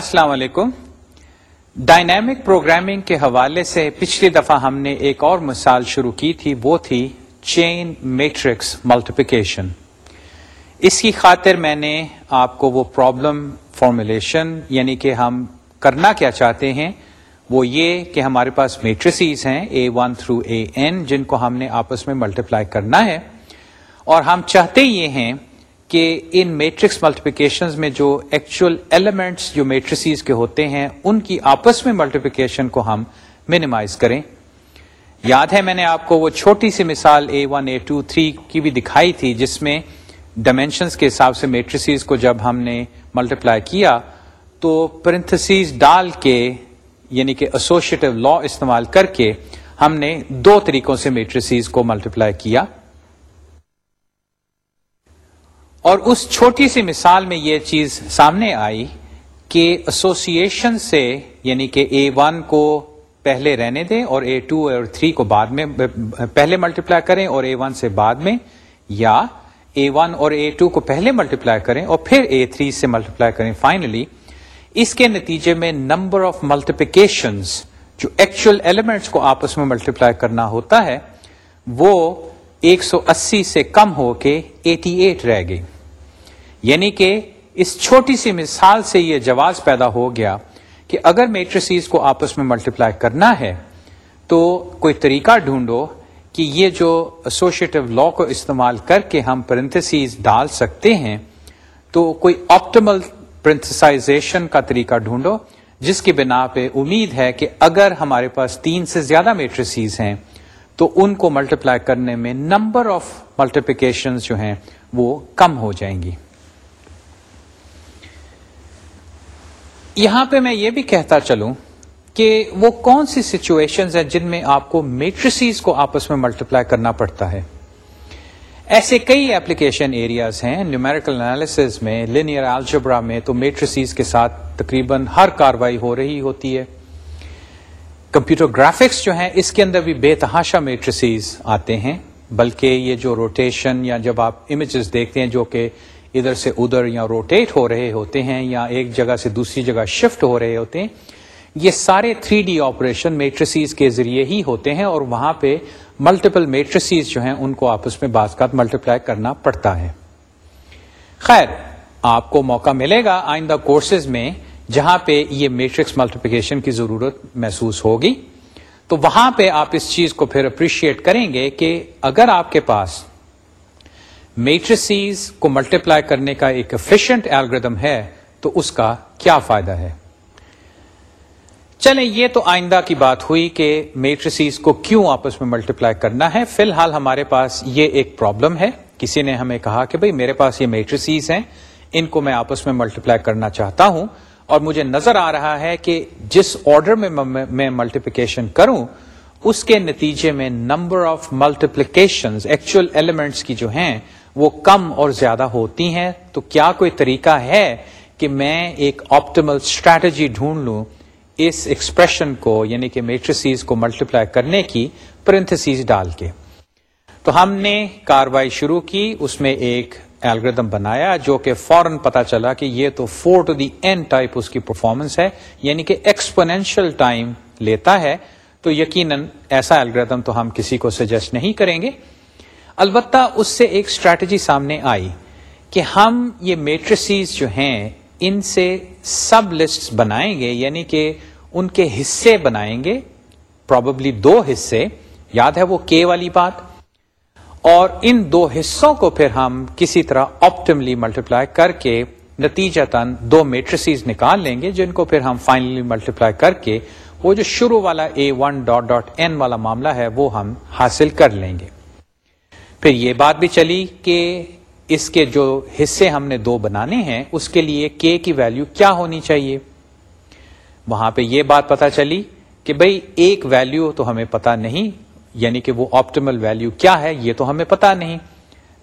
السلام علیکم dynamic programming کے حوالے سے پچھلی دفعہ ہم نے ایک اور مثال شروع کی تھی وہ تھی چین میٹرکس ملٹیپیکیشن اس کی خاطر میں نے آپ کو وہ پرابلم فارمولیشن یعنی کہ ہم کرنا کیا چاہتے ہیں وہ یہ کہ ہمارے پاس میٹریسیز ہیں A one through A N جن کو ہم نے آپس میں ملٹیپلائی کرنا ہے اور ہم چاہتے ہی ہیں کہ ان میٹرکس ملٹیپیکیشنز میں جو ایکچوئل ایلیمنٹس جو میٹریسیز کے ہوتے ہیں ان کی آپس میں ملٹیپلیکیشن کو ہم منیمائز کریں یاد ہے میں نے آپ کو وہ چھوٹی سی مثال A one A two three کی بھی دکھائی تھی جس میں ڈائمینشنس کے حساب سے میٹریسیز کو جب ہم نے ملٹیپلائی کیا تو پرنتھسیز ڈال کے یعنی کہ ایسوشیٹو لا استعمال کر کے ہم نے دو طریقوں سے میٹریسیز کو ملٹیپلائی کیا اور اس چھوٹی سی مثال میں یہ چیز سامنے آئی کہ ایسوسیشن سے یعنی کہ اے ون کو پہلے رہنے دیں اور اے ٹو اور تھری کو بعد میں پہلے ملٹیپلائی کریں اور اے ون سے بعد میں یا اے ون اور اے ٹو کو پہلے ملٹیپلائی کریں اور پھر اے تھری سے ملٹیپلائی کریں فائنلی اس کے نتیجے میں نمبر آف ملٹیپیکیشنز جو ایکچوئل ایلیمنٹس کو آپس میں ملٹیپلائی کرنا ہوتا ہے وہ ایک سو اسی سے کم ہو کے ایٹی ایٹ رہ گئی یعنی کہ اس چھوٹی سی مثال سے یہ جواز پیدا ہو گیا کہ اگر میٹریسیز کو آپس میں ملٹیپلائی کرنا ہے تو کوئی طریقہ ڈھونڈو کہ یہ جو ایسوشیٹو لا کو استعمال کر کے ہم پرنتھسیز ڈال سکتے ہیں تو کوئی آپٹیمل پرنتھسائزیشن کا طریقہ ڈھونڈو جس کی بنا پہ امید ہے کہ اگر ہمارے پاس تین سے زیادہ میٹریسیز ہیں تو ان کو ملٹیپلائی کرنے میں نمبر آف ملٹیپلیکیشن جو ہیں وہ کم ہو جائیں گی یہاں پہ میں یہ بھی کہتا چلوں کہ وہ کون سی سچویشن جن میں آپ کو میٹریسیز کو آپس میں ملٹیپلائی کرنا پڑتا ہے ایسے کئی اپلیکیشن ایریاز ہیں نیومیریکل انالیسز میں لینئر الجبرا میں تو میٹریسیز کے ساتھ تقریباً ہر کاروائی ہو رہی ہوتی ہے کمپیوٹر گرافکس جو ہیں اس کے اندر بھی بے تحاشا میٹریسیز آتے ہیں بلکہ یہ جو روٹیشن یا جب آپ امیجز دیکھتے ہیں جو کہ ادھر سے ادھر یا روٹیٹ ہو رہے ہوتے ہیں یا ایک جگہ سے دوسری جگہ شفٹ ہو رہے ہوتے ہیں یہ سارے تھری ڈی آپریشن میٹریسیز کے ذریعے ہی ہوتے ہیں اور وہاں پہ ملٹیپل میٹریسیز جو ہیں ان کو آپس میں بعض کا ملٹیپلائی کرنا پڑتا ہے خیر آپ کو موقع ملے گا آئندہ کورسز میں جہاں پہ یہ میٹرکس ملٹیپلیکیشن کی ضرورت محسوس ہوگی تو وہاں پہ آپ اس چیز کو پھر اپریشیٹ کریں گے کہ اگر آپ کے پاس میٹریسیز کو ملٹیپلائی کرنے کا ایک افیشینٹ ایلگردم ہے تو اس کا کیا فائدہ ہے چلیں یہ تو آئندہ کی بات ہوئی کہ میٹریسیز کو کیوں آپس میں ملٹیپلائی کرنا ہے فی الحال ہمارے پاس یہ ایک پرابلم ہے کسی نے ہمیں کہا کہ بھئی میرے پاس یہ میٹریسیز ہیں ان کو میں آپس میں ملٹیپلائی کرنا چاہتا ہوں اور مجھے نظر آ رہا ہے کہ جس آرڈر میں میں ملٹیپلیکیشن کروں اس کے نتیجے میں number of multiplication actual elements کی جو ہیں وہ کم اور زیادہ ہوتی ہیں تو کیا کوئی طریقہ ہے کہ میں ایک آپٹیمل اسٹریٹجی ڈھونڈ لوں اس ایکسپریشن کو یعنی کہ میٹریسیز کو ملٹیپلائی کرنے کی پرنتھس ڈال کے تو ہم نے کاروائی شروع کی اس میں ایک الگریدم بنایا جو کہ فورن پتا چلا کہ یہ تو four to the end type اس کی پرفارمنس ہے یعنی کہ ایکسپونینشل ٹائم لیتا ہے تو یقیناً ایسا الگریدم تو ہم کسی کو سجیسٹ نہیں کریں گے البتہ اس سے ایک اسٹریٹجی سامنے آئی کہ ہم یہ میٹریسیز جو ہیں ان سے سب لسٹ بنائیں گے یعنی کہ ان کے حصے بنائیں گے پروبلی دو حصے یاد ہے وہ کے والی بات اور ان دو حصوں کو پھر ہم کسی طرح آپٹملی ملٹیپلائی کر کے نتیجہ تن دو میٹریسیز نکال لیں گے جن کو پھر ہم فائنلی ملٹیپلائی کر کے وہ جو شروع والا A one dot dot N والا معاملہ ہے وہ ہم حاصل کر لیں گے پھر یہ بات بھی چلی کہ اس کے جو حصے ہم نے دو بنانے ہیں اس کے لیے کے کی ویلو کیا ہونی چاہیے وہاں پہ یہ بات پتا چلی کہ بھائی ایک ویلو تو ہمیں پتا نہیں یعنی کہ وہ آپٹیمل ویلو کیا ہے یہ تو ہمیں پتا نہیں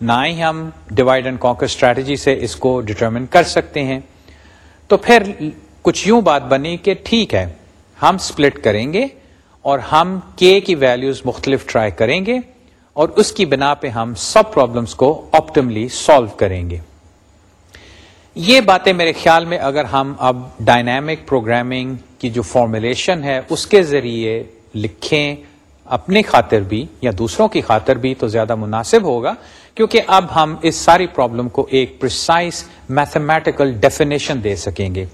نہ ہی ہم ڈیوائڈ اینڈ کاکر اسٹریٹجی سے اس کو ڈٹرمن کر سکتے ہیں تو پھر کچھ یوں بات بنی کہ ٹھیک ہے ہم سپلٹ کریں گے اور ہم کے کی ویلوز مختلف ٹرائی کریں گے اور اس کی بنا پہ ہم سب پرابلمس کو آپٹملی سالو کریں گے یہ باتیں میرے خیال میں اگر ہم اب ڈائنامک پروگرامنگ کی جو فارمولیشن ہے اس کے ذریعے لکھیں اپنے خاطر بھی یا دوسروں کی خاطر بھی تو زیادہ مناسب ہوگا کیونکہ اب ہم اس ساری پرابلم کو ایک پرسائز میتھمیٹیکل ڈیفینیشن دے سکیں گے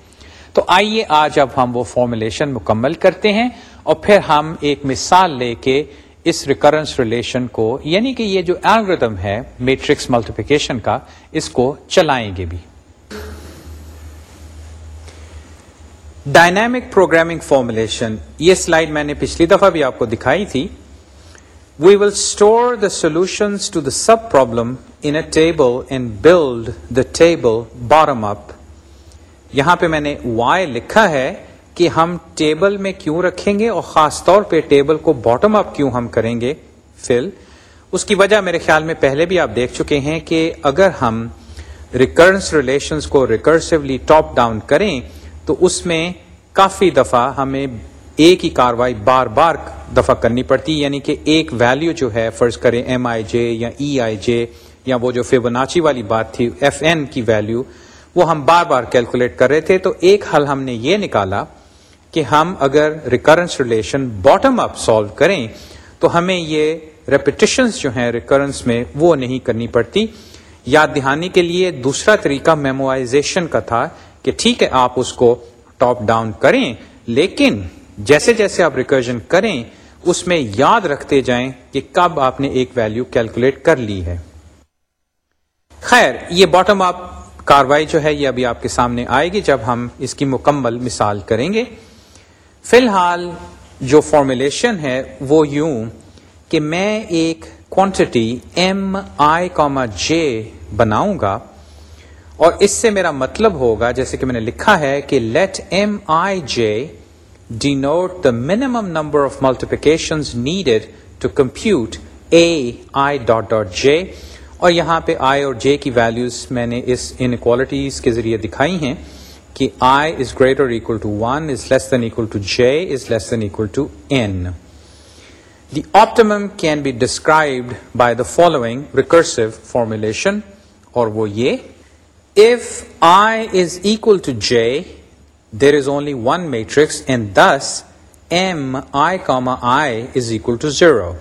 تو آئیے آج اب ہم وہ فارمولیشن مکمل کرتے ہیں اور پھر ہم ایک مثال لے کے اس ریکرنس ریلیشن کو یعنی کہ یہ جو ہے میٹرکس ملٹیپیکیشن کا اس کو چلائیں گے بھی ڈائنامک پروگرامنگ فارمولیشن یہ سلائڈ میں نے پچھلی دفعہ بھی آپ کو دکھائی تھی we will store the solution to the sub problem in a table and build the table bottom up یہاں پہ میں نے وائی لکھا ہے کہ ہم ٹیبل میں کیوں رکھیں گے اور خاص طور پہ ٹیبل کو باٹم اپ کیوں ہم کریں گے فل اس کی وجہ میرے خیال میں پہلے بھی آپ دیکھ چکے ہیں کہ اگر ہم ریکرنس ریلیشنز کو ریکرسولی ٹاپ ڈاؤن کریں تو اس میں کافی دفعہ ہمیں ایک ہی کاروائی بار بار دفعہ کرنی پڑتی یعنی کہ ایک ویلیو جو ہے فرض کریں ایم آئی جے یا ای آئی جے یا وہ جو فیبوناچی والی بات تھی ایف این کی ویلیو وہ ہم بار بار کیلکولیٹ کر رہے تھے تو ایک حل ہم نے یہ نکالا کہ ہم اگر recurrence relation bottom up solve کریں تو ہمیں یہ ریپیٹیشنس جو ہیں ریکرنس میں وہ نہیں کرنی پڑتی یاد دہانی کے لیے دوسرا طریقہ میموائزیشن کا تھا کہ ٹھیک ہے آپ اس کو ٹاپ ڈاؤن کریں لیکن جیسے جیسے آپ ریکرجن کریں اس میں یاد رکھتے جائیں کہ کب آپ نے ایک ویلو کیلکولیٹ کر لی ہے خیر یہ باٹم اپ کاروائی جو ہے یہ ابھی آپ کے سامنے آئے گی جب ہم اس کی مکمل مثال کریں گے فی الحال جو فارمولیشن ہے وہ یوں کہ میں ایک quantity M I comma J بناؤں گا اور اس سے میرا مطلب ہوگا جیسے کہ میں نے لکھا ہے کہ let M I J denote the minimum number of multiplication needed to compute A I dot dot J اور یہاں پہ آئی اور جے کی ویلیوز میں نے اس انکوالٹیز کے ذریعے دکھائی ہیں Ki I is greater or equal to 1, is less than equal to j, is less than equal to n. The optimum can be described by the following recursive formulation, or vo ye, if I is equal to j, there is only one matrix and thus m I comma I is equal to 0.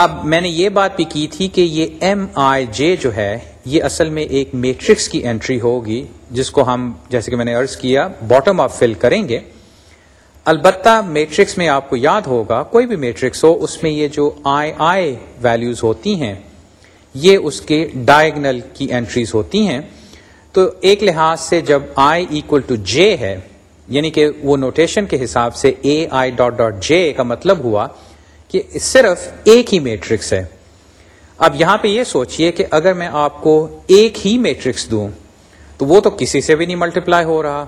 اب میں نے یہ بات بھی کی تھی کہ یہ ایم آئی جے جو ہے یہ اصل میں ایک میٹرکس کی انٹری ہوگی جس کو ہم جیسے کہ میں نے عرض کیا باٹم آف فل کریں گے البتہ میٹرکس میں آپ کو یاد ہوگا کوئی بھی میٹرکس ہو اس میں یہ جو آئی آئی ویلیوز ہوتی ہیں یہ اس کے ڈائگنل کی انٹریز ہوتی ہیں تو ایک لحاظ سے جب آئی ایکول ٹو جے ہے یعنی کہ وہ نوٹیشن کے حساب سے اے آئی ڈاٹ ڈاٹ جے کا مطلب ہوا کہ صرف ایک ہی میٹرکس ہے اب یہاں پہ یہ سوچئے کہ اگر میں آپ کو ایک ہی میٹرکس دوں تو وہ تو کسی سے بھی نہیں ملٹیپلائی ہو رہا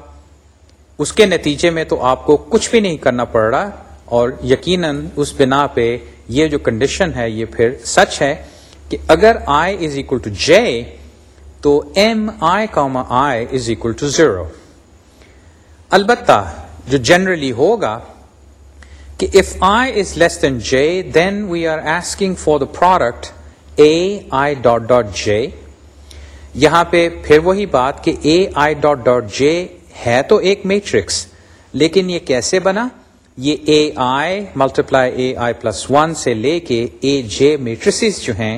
اس کے نتیجے میں تو آپ کو کچھ بھی نہیں کرنا پڑ رہا اور یقیناً اس بنا پہ یہ جو کنڈیشن ہے یہ پھر سچ ہے کہ اگر آئی از اکول ٹو جے تو M I comma I is equal to zero البتہ جو جنرلی ہوگا کہ if I is less than J then we are asking for the product A I dot dot J یہاں پہ پھر وہی بات کہ اے آئی ڈاٹ ڈاٹ جے ہے تو ایک میٹرکس لیکن یہ کیسے بنا یہ A I multiply A I plus one سے لے کے اے جے میٹرس جو ہیں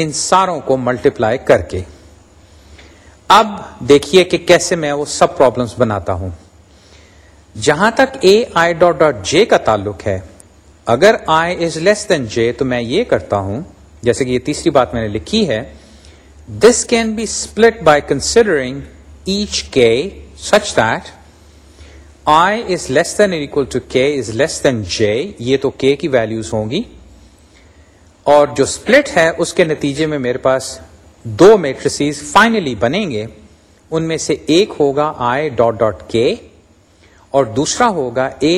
ان ساروں کو ملٹیپلائی کر کے اب دیکھیے کہ کیسے میں وہ سب پرابلمس بناتا ہوں جہاں تک اے آئی ڈاٹ ڈاٹ جے کا تعلق ہے اگر آئی از لیس دین جے تو میں یہ کرتا ہوں جیسے کہ یہ تیسری بات میں نے لکھی ہے this can be split by considering each k such that i is less than equal to k is less دین جے یہ تو کے کی ویلوز ہوں گی اور جو اسپلٹ ہے اس کے نتیجے میں میرے پاس دو میٹریسیز فائنلی بنیں گے ان میں سے ایک ہوگا آئی ڈاٹ ڈاٹ کے اور دوسرا ہوگا A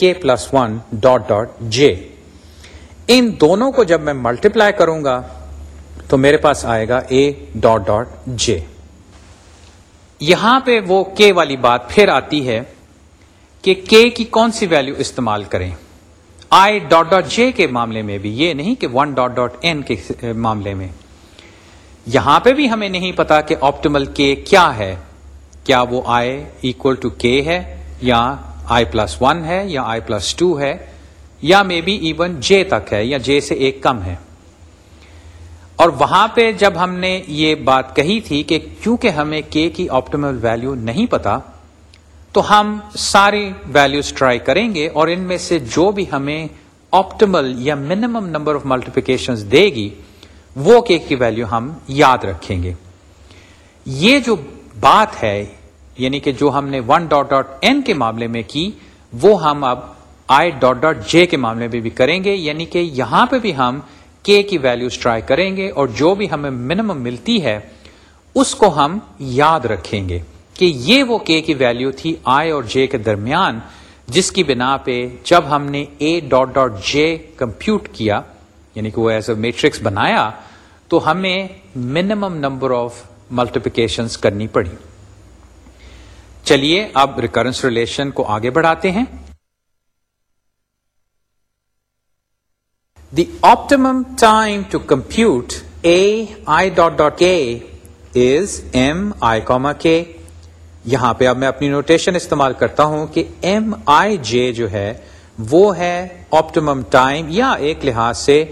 k plus one dot dot j ان دونوں کو جب میں ملٹیپلائی کروں گا تو میرے پاس آئے گا اے ڈاٹ ڈاٹ جے یہاں پہ وہ کے والی بات پھر آتی ہے کہ کے کی کون سی ویلو استعمال کریں آئی ڈاٹ ڈاٹ جے کے معاملے میں بھی یہ نہیں کہ ون ڈاٹ ڈاٹ این کے معاملے میں یہاں پہ بھی ہمیں نہیں پتا کہ آپٹیمل کے کیا ہے کیا وہ آئی اکول ٹو کے ہے یا آئی پلس ون ہے یا آئی پلس ٹو ہے یا مے بی ایون جے تک ہے یا جے سے ایک کم ہے اور وہاں پہ جب ہم نے یہ بات کہی تھی کہ کیونکہ ہمیں کے کی آپٹیمل ویلو نہیں پتا تو ہم ساری ویلوز ٹرائی کریں گے اور ان میں سے جو بھی ہمیں آپٹیمل یا منیمم نمبر آف ملٹیپلیکیشن دے گی وہ کے کی ویلو ہم یاد رکھیں گے یہ جو بات ہے یعنی کہ جو ہم نے ون ڈاٹ ڈاٹ این کے معاملے میں کی وہ ہم اب آئی ڈاٹ ڈاٹ جے کے معاملے میں بھی کریں گے یعنی کہ یہاں پہ بھی ہم کے کی ویلوز ٹرائی کریں گے اور جو بھی ہمیں منیمم ملتی ہے اس کو ہم یاد رکھیں گے کہ یہ وہ کے کی ویلو تھی آئی اور جے کے درمیان جس کی بنا پہ جب ہم نے A dot dot j compute کیا یعنی کہ وہ ایز اے میٹرکس بنایا تو ہمیں منیمم نمبر آف ملٹیپیکیشنس کرنی پڑی چلیے اب ریکرنس ریلیشن کو آگے بڑھاتے ہیں the optimum time to compute A I dot dot A is M I comma K یہاں پہ اب میں اپنی نوٹیشن استعمال کرتا ہوں کہ ایم آئی جے جو ہے وہ ہے آپٹم ٹائم یا ایک لحاظ سے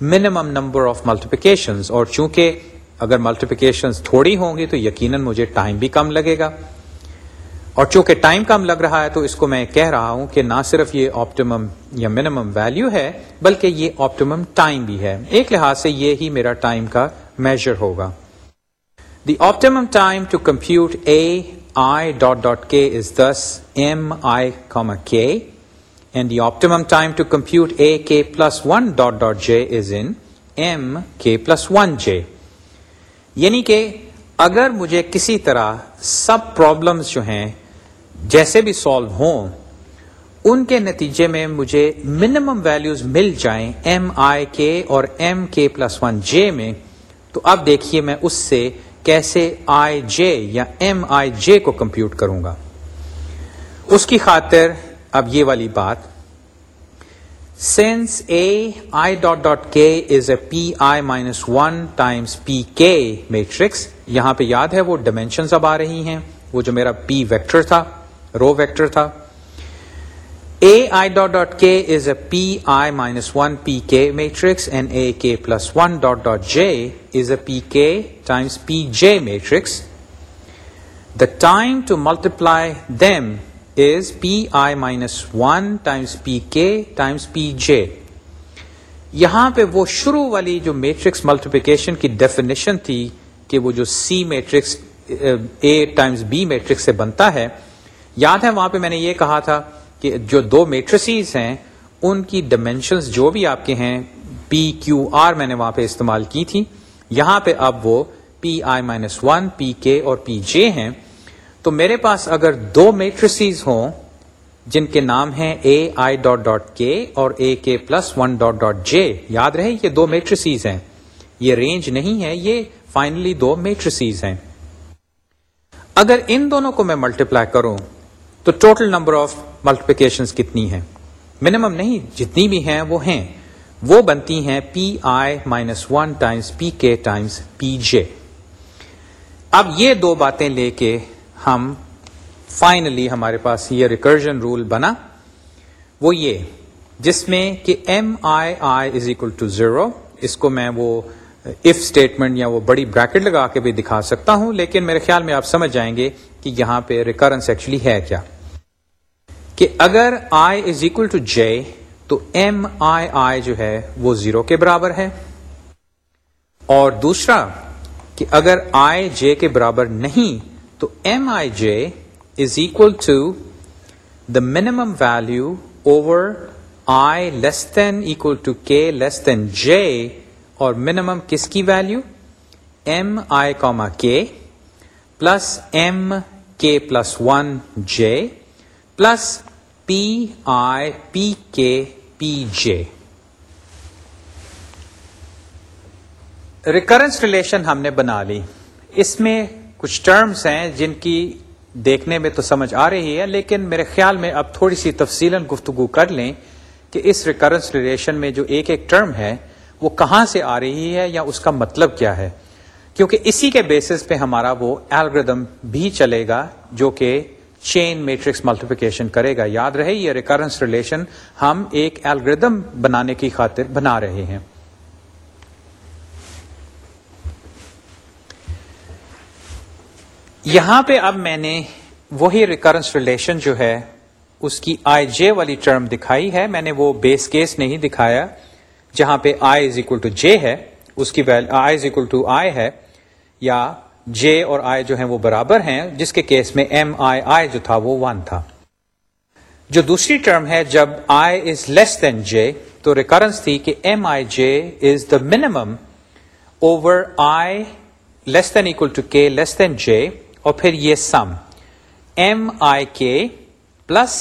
منیمم نمبر آف ملٹیپیکیشن اور چونکہ اگر ملٹیپیکیشن تھوڑی ہوں گی تو یقیناً مجھے ٹائم بھی کم لگے گا اور چونکہ ٹائم کم لگ رہا ہے تو اس کو میں کہہ رہا ہوں کہ نہ صرف یہ آپٹیمم یا منیمم ویلیو ہے بلکہ یہ آپٹیمم ٹائم بھی ہے ایک لحاظ سے یہ ہی میرا ٹائم کا میجر ہوگا the optimum time to compute A I dot dot K is this M I K and the optimum time to compute A K plus one dot dot J is in M K plus one J یعنی کہ اگر مجھے کسی طرح sub problems جو ہیں جیسے بھی سالو ہوں ان کے نتیجے میں مجھے منیمم ویلیوز مل جائیں ایم آئی کے اور ایم کے پلس ون جے میں تو اب دیکھیے میں اس سے کیسے آئی جے یا ایم آئی جے کو کمپیوٹ کروں گا اس کی خاطر اب یہ والی بات since A i dot dot k is a p i minus one times p k matrix یہاں پہ یاد ہے وہ ڈائمینشنز اب آ رہی ہیں وہ جو میرا پی ویکٹر تھا رو ویکٹر تھا اے آئی ڈاٹ ڈاٹ کے is a P I minus one پی کے matrix and A K plus one dot dot J is a P K times P J matrix the time to multiply them is P I minus one times P K times P جے یہاں پہ وہ شروع والی جو matrix multiplication کی definition تھی کہ وہ جو C matrix A times B matrix سے بنتا ہے یاد ہے وہاں پہ میں نے یہ کہا تھا کہ جو دو میٹرسیز ہیں ان کی ڈائمینشنس جو بھی آپ کے ہیں پی کیو آر میں نے وہاں پہ استعمال کی تھی یہاں پہ اب وہ پی آئی مائنس ون پی کے اور پی جے ہیں تو میرے پاس اگر دو میٹرسیز ہوں جن کے نام ہیں اے آئی ڈاٹ ڈاٹ کے اور A K plus one dot dot J یاد رہے یہ دو میٹرسیز ہیں یہ رینج نہیں ہے یہ فائنلی دو میٹرسیز ہیں اگر ان دونوں کو میں ملٹیپلائی کروں تو ٹوٹل نمبر آف ملٹیپلیکیشن کتنی ہیں منیمم نہیں جتنی بھی ہیں وہ ہیں وہ بنتی ہیں P I minus one times P K times P جے اب یہ دو باتیں لے کے ہم فائنلی ہمارے پاس یہ ریکرجن رول بنا وہ یہ جس میں کہ M I I is equal to zero اس کو میں وہ اف اسٹیٹمنٹ یا وہ بڑی بریکٹ لگا کے بھی دکھا سکتا ہوں لیکن میرے خیال میں آپ سمجھ جائیں گے کہ یہاں پہ ریکرنس ایکچولی ہے کیا کہ اگر آئی از اکول ٹو جے تو ایم آئی آئی جو ہے وہ زیرو کے برابر ہے اور دوسرا کہ اگر آئی جے کے برابر نہیں تو M I J is equal to the minimum value over less than equal to K less than جے اور منیمم کس کی value M I comma K plus M K plus one J plus P I P K P J recurrence relation ہم نے بنا لی اس میں کچھ terms ہیں جن کی دیکھنے میں تو سمجھ آ رہی ہے لیکن میرے خیال میں اب تھوڑی سی تفصیل گفتگو کر لیں کہ اس ریکرنس ریلیشن میں جو ایک ایک ٹرم ہے وہ کہاں سے آ رہی ہے یا اس کا مطلب کیا ہے کیونکہ اسی کے بیسس پہ ہمارا وہ الگریدم بھی چلے گا جو کہ چین میٹرکس ملٹیپلیکیشن کرے گا یاد رہے یہ ریکرنس ریلیشن ہم ایک الگریدم بنانے کی خاطر بنا رہے ہیں یہاں پہ اب میں نے وہی ریکرنس ریلیشن جو ہے اس کی آئی جے والی ٹرم دکھائی ہے میں نے وہ بیس کیس نہیں دکھایا جہاں پہ آئی از اکول ٹو جے ہے اس کی آئی آئی از اکول ٹو ہے یا جے اور آئی جو ہیں وہ برابر ہیں جس کے کیس میں ایم آئی آئی جو تھا وہ ون تھا جو دوسری ٹرم ہے جب آئی از لیس دین جے تو ریکرنس تھی کہ m i j is the minimum over i less than equal to k less than جے اور پھر یہ sum m i k plus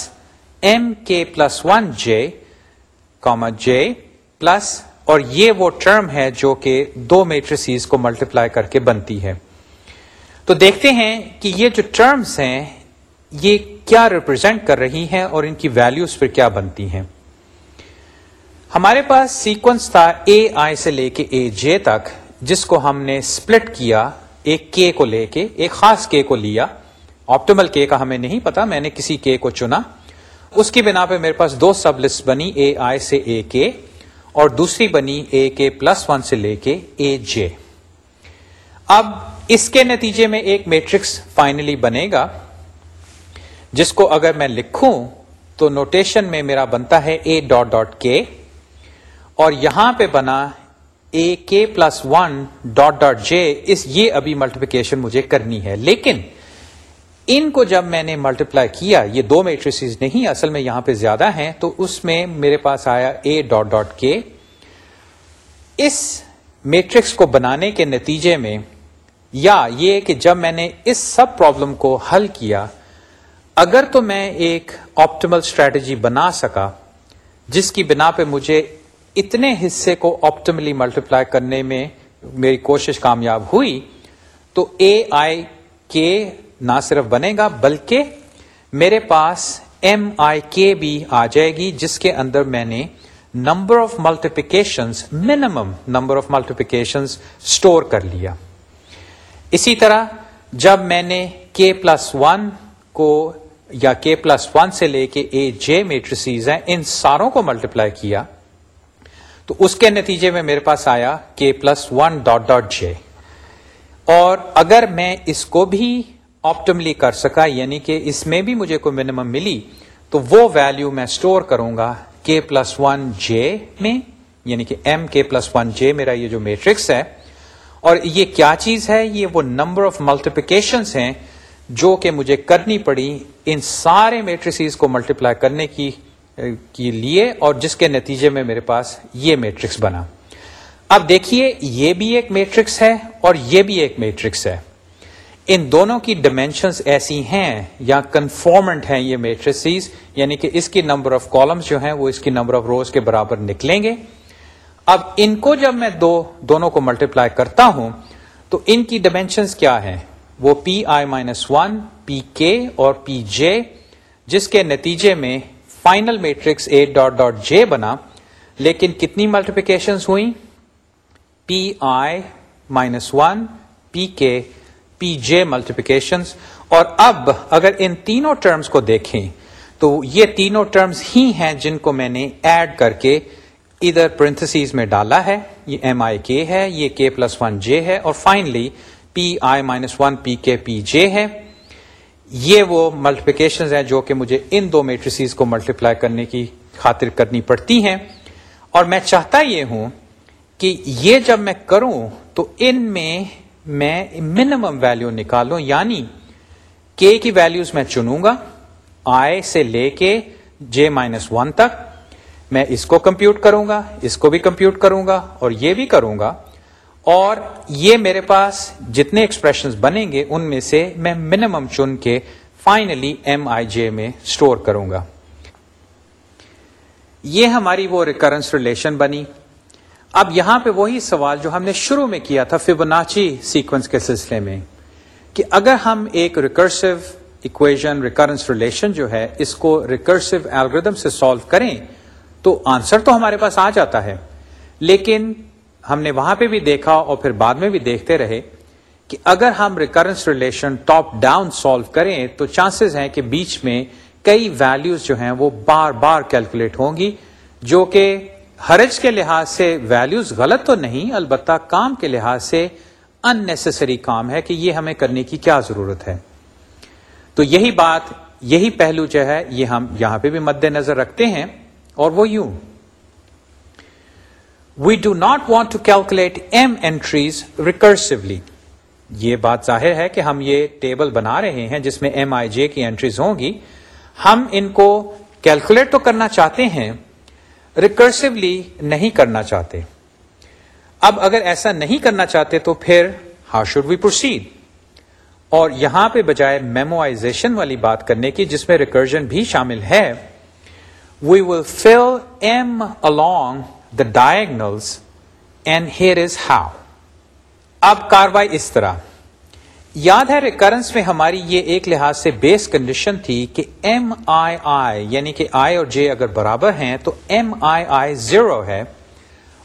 m k plus one j comma j plus اور یہ وہ term ہے جو کہ دو میٹریسیز کو ملٹیپلائی کر کے بنتی ہے تو دیکھتے ہیں کہ یہ جو ٹرمز ہیں یہ کیا ریپرزینٹ کر رہی ہیں اور ان کی ویلیوز پھر کیا بنتی ہیں ہمارے پاس سیکوینس تھا اے آئی سے لے کے اے جے تک جس کو ہم نے سپلٹ کیا ایک کے کو لے کے ایک خاص کے کو لیا آپٹیمل کے کا ہمیں نہیں پتا میں نے کسی کے کو چنا اس کی بنا پہ میرے پاس دو سب لسٹ بنی اے آئی سے اے کے اور دوسری بنی اے کے پلس ون سے لے کے اے جے اب اس کے نتیجے میں ایک میٹرکس فائنلی بنے گا جس کو اگر میں لکھوں تو نوٹیشن میں میرا بنتا ہے اے ڈاٹ ڈاٹ کے اور یہاں پہ بنا A k plus one dot dot j اس یہ ابھی ملٹیپلیکیشن مجھے کرنی ہے لیکن ان کو جب میں نے ملٹیپلائی کیا یہ دو میٹرس نہیں اصل میں یہاں پہ زیادہ ہیں تو اس میں میرے پاس آیا اے ڈاٹ ڈاٹ کے اس میٹرکس کو بنانے کے نتیجے میں یا یہ کہ جب میں نے اس سب پرابلم کو حل کیا اگر تو میں ایک آپٹیمل اسٹریٹجی بنا سکا جس کی بنا پہ مجھے اتنے حصے کو آپٹیملی ملٹیپلائی کرنے میں میری کوشش کامیاب ہوئی تو اے آئی کے نہ صرف بنے گا بلکہ میرے پاس ایم آئی کے بھی آ جائے گی جس کے اندر میں نے number of multiplications minimum number of multiplication store کر لیا اسی طرح جب میں نے کے پلس ون کو یا کے پلس ون سے لے کے اے جے میٹریسیز ہیں ان ساروں کو ملٹیپلائی کیا تو اس کے نتیجے میں میرے پاس آیا k plus one dot dot j اور اگر میں اس کو بھی آپٹملی کر سکا یعنی کہ اس میں بھی مجھے کوئی منیمم ملی تو وہ ویلیو میں اسٹور کروں گا کے پلس ون جے میں یعنی کہ ایم کے پلس ون جے میرا یہ جو میٹرکس ہے اور یہ کیا چیز ہے یہ وہ نمبر آف ملٹیپلیکیشنس ہیں جو کہ مجھے کرنی پڑی ان سارے میٹریسیز کو ملٹیپلائی کرنے کی لیے اور جس کے نتیجے میں میرے پاس یہ میٹرکس بنا اب دیکھیے یہ بھی ایک میٹرکس ہے اور یہ بھی ایک میٹرکس ہے ان دونوں کی ڈائمینشنس ایسی ہیں یا کنفارمنٹ ہیں یہ میٹرسیز یعنی کہ اس کی نمبر آف کالمس جو ہیں وہ اس کی نمبر آف روز کے برابر نکلیں گے اب ان کو جب میں دو دونوں کو ملٹیپلائی کرتا ہوں تو ان کی ڈائمینشنس کیا ہے وہ پی آئی مائنس ون پی کے اور پی جے جس کے نتیجے میں final matrix A dot dot J بنا لیکن کتنی ملٹیپیکیشن ہوئی پی آئی مائنس ون پی کے پی جے ملٹیپیکیشن اور اب اگر ان تینوں ٹرمز کو دیکھیں تو یہ تینوں ٹرمز ہی ہیں جن کو میں نے ایڈ کر کے ادھر پرنتھسیز میں ڈالا ہے یہ ایم آئی کے ہے یہ کے پلس ون جے ہے اور finally p i minus one p k p j ہے یہ وہ ملٹیپلیکیشن ہیں جو کہ مجھے ان دو میٹریسیز کو ملٹیپلائی کرنے کی خاطر کرنی پڑتی ہیں اور میں چاہتا یہ ہوں کہ یہ جب میں کروں تو ان میں میں منیمم ویلیو نکالوں یعنی کے کی ویلیوز میں چنوں گا آئی سے لے کے جے مائنس ون تک میں اس کو کمپیوٹ کروں گا اس کو بھی کمپیوٹ کروں گا اور یہ بھی کروں گا اور یہ میرے پاس جتنے ایکسپریشنز بنیں گے ان میں سے میں منیمم چن کے فائنلی ایم آئی جے میں اسٹور کروں گا یہ ہماری وہ ریکرنس ریلیشن بنی اب یہاں پہ وہی سوال جو ہم نے شروع میں کیا تھا فیبوناچی سیکوینس کے سلسلے میں کہ اگر ہم ایک ریکرسو اکویژن ریکرنس ریلیشن جو ہے اس کو ریکرسو ایلگردم سے سالو کریں تو آنسر تو ہمارے پاس آ جاتا ہے لیکن ہم نے وہاں پہ بھی دیکھا اور پھر بعد میں بھی دیکھتے رہے کہ اگر ہم recurrence relation top down solve کریں تو چانسز ہیں کہ بیچ میں کئی ویلیوز جو ہیں وہ بار بار کیلکولیٹ ہوں گی جو کہ حرج کے لحاظ سے ویلیوز غلط تو نہیں البتہ کام کے لحاظ سے ان نیسسری کام ہے کہ یہ ہمیں کرنے کی کیا ضرورت ہے تو یہی بات یہی پہلو جو ہے یہ ہم یہاں پہ بھی مد نظر رکھتے ہیں اور وہ یوں we do not want to calculate M entries recursively یہ بات ظاہر ہے کہ ہم یہ ٹیبل بنا رہے ہیں جس میں ایم آئی جے کی اینٹریز ہوں گی ہم ان کو کیلکولیٹ تو کرنا چاہتے ہیں ریکرسلی نہیں کرنا چاہتے اب اگر ایسا نہیں کرنا چاہتے تو پھر ہاؤ شوڈ وی پروسیڈ اور یہاں پہ بجائے میموائزیشن والی بات کرنے کی جس میں ریکرجن بھی شامل ہے we will fill M along the diagonal and here is how اب کاروائی اس طرح یاد ہے ریکرنس میں ہماری یہ ایک لحاظ سے بیس کنڈیشن تھی کہ ایم آئی آئی یعنی کہ آئی اور جے اگر برابر ہیں تو ایم آئی آئی زیرو ہے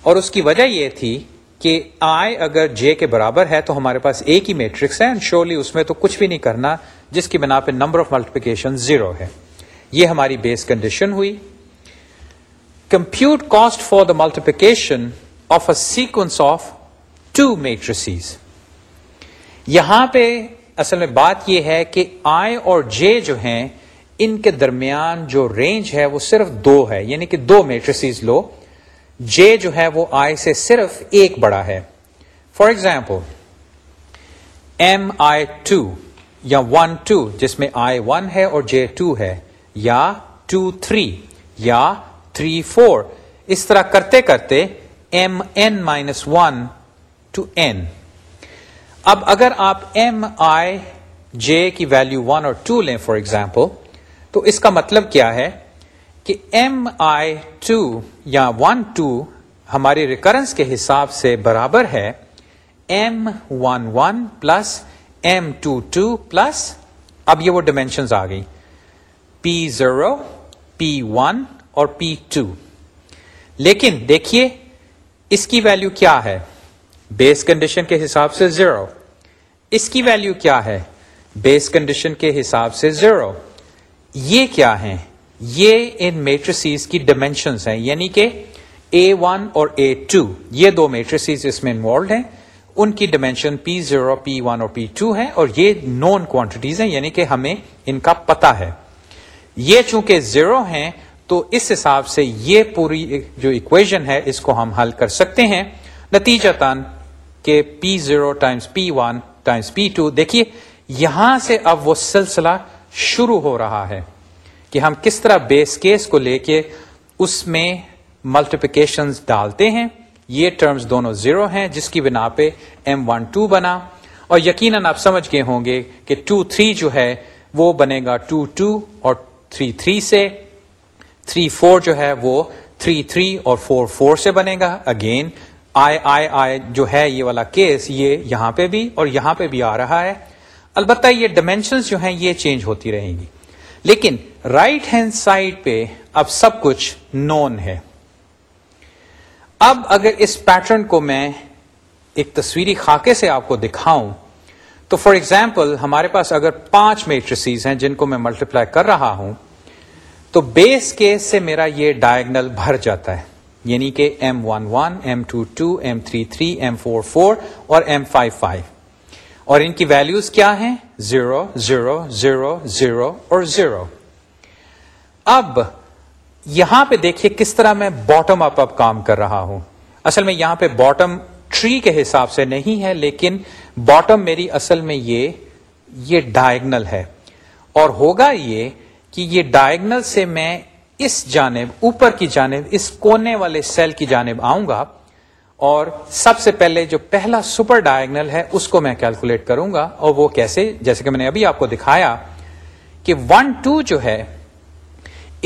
اور اس کی وجہ یہ تھی کہ آئی اگر جے کے برابر ہے تو ہمارے پاس ایک ہی میٹرکس ہے اینڈ شیورلی اس میں تو کچھ بھی نہیں کرنا جس کی بنا پہ نمبر آف ملٹیپلیکیشن زیرو ہے یہ ہماری بیس کنڈیشن ہوئی compute cost for the multiplication of a sequence of two matrices یہاں پہ اصل میں بات یہ ہے کہ آئی اور جے جو ہیں ان کے درمیان جو رینج ہے وہ صرف دو ہے یعنی کہ دو میٹریسیز لو جے جو ہے وہ آئی سے صرف ایک بڑا ہے for example M I two یا ون ٹو جس میں آئی ون ہے اور جے ٹو ہے یا ٹو تھری یا تھری فور اس طرح کرتے کرتے M N minus one two N اب اگر آپ ایم آئی جے کی ویلو ون اور ٹو لیں فار ایگزامپل تو اس کا مطلب کیا ہے کہ ایم آئی ٹو یا ون ٹو ہماری ریکرنس کے حساب سے برابر ہے M one one plus M two two plus اب یہ وہ ڈائمینشنز آ گئی پی زیرو پی ون اور پی ٹو لیکن دیکھیے اس کی ویلو کیا ہے بیس کنڈیشن کے حساب سے زیرو اس کی ویلو کیا ہے بیس کنڈیشن کے حساب سے زیرو یہ کیا ہے یہ ان میٹریسیز کی ڈائمینشنس ہیں یعنی کہ اے ون اور اے ٹو یہ دو میٹریسیز اس میں انوالوڈ ہیں ان کی dimension P zero P one اور پی ٹو ہے اور یہ نون کوانٹیٹیز ہیں یعنی کہ ہمیں ان کا پتہ ہے یہ چونکہ زیرو ہیں تو اس حساب سے یہ پوری جو اکویژن ہے اس کو ہم حل کر سکتے ہیں نتیجہ تن کہ P zero times P one times P two دیکھیے یہاں سے اب وہ سلسلہ شروع ہو رہا ہے کہ ہم کس طرح بیس کیس کو لے کے اس میں ملٹیپیکیشن ڈالتے ہیں یہ ٹرمز دونوں زیرو ہیں جس کی بنا پہ ایم ون ٹو بنا اور یقیناً آپ سمجھ گئے ہوں گے کہ ٹو تھری جو ہے وہ بنے گا ٹو ٹو اور تھری تھری سے تھری فور جو ہے وہ تھری تھری اور فور فور سے بنے گا اگین آئی آئی آئی جو ہے یہ والا کیس یہ یہاں پہ بھی اور یہاں پہ بھی آ رہا ہے البتہ یہ ڈائمینشنس جو ہیں یہ چینج ہوتی رہیں گی لیکن رائٹ ہینڈ سائڈ پہ اب سب کچھ نون ہے اب اگر اس پیٹرن کو میں ایک تصویری خاکے سے آپ کو دکھاؤں تو فار ایگزامپل ہمارے پاس اگر پانچ میٹریسیز ہیں جن کو میں ملٹیپلائی کر رہا ہوں تو بیس کیس سے میرا یہ ڈائگنل بھر جاتا ہے یعنی کہ M one one M two two M three three M four four اور ایم فائیو فائیو اور ان کی ویلیوز کیا ہیں زیرو زیرو زیرو زیرو اور زیرو اب یہاں پہ دیکھیے کس طرح میں باٹم اپ اپ کام کر رہا ہوں اصل میں یہاں پہ باٹم ٹری کے حساب سے نہیں ہے لیکن باٹم میری اصل میں یہ یہ ڈائگنل ہے اور ہوگا یہ کہ یہ ڈائگنل سے میں اس جانب اوپر کی جانب اس کونے والے سیل کی جانب آؤں گا اور سب سے پہلے جو پہلا سپر ڈائگنل ہے اس کو میں کیلکولیٹ کروں گا اور وہ کیسے جیسے کہ میں نے ابھی آپ کو دکھایا کہ ون ٹو جو ہے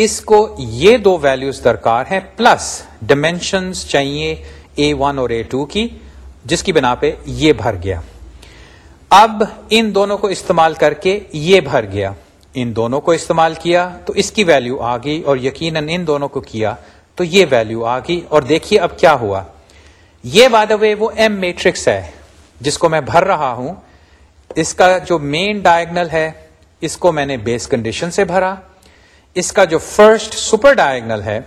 اس کو یہ دو ویلیوز درکار ہیں پلس ڈائمینشنز چاہیے اے ون اور اے ٹو کی جس کی بنا پہ یہ بھر گیا اب ان دونوں کو استعمال کر کے یہ بھر گیا ان دونوں کو استعمال کیا تو اس کی ویلو آ گئی اور یقیناً ان دونوں کو کیا تو یہ ویلو آ گئی اور دیکھیے اب کیا ہوا یہ وہ ایم میٹرکس ہے جس کو میں بھر رہا ہوں اس کا جو مین ڈائگنل ہے اس کو میں نے بیس کنڈیشن سے بھرا اس کا جو فرسٹ سپر ڈائگنل ہے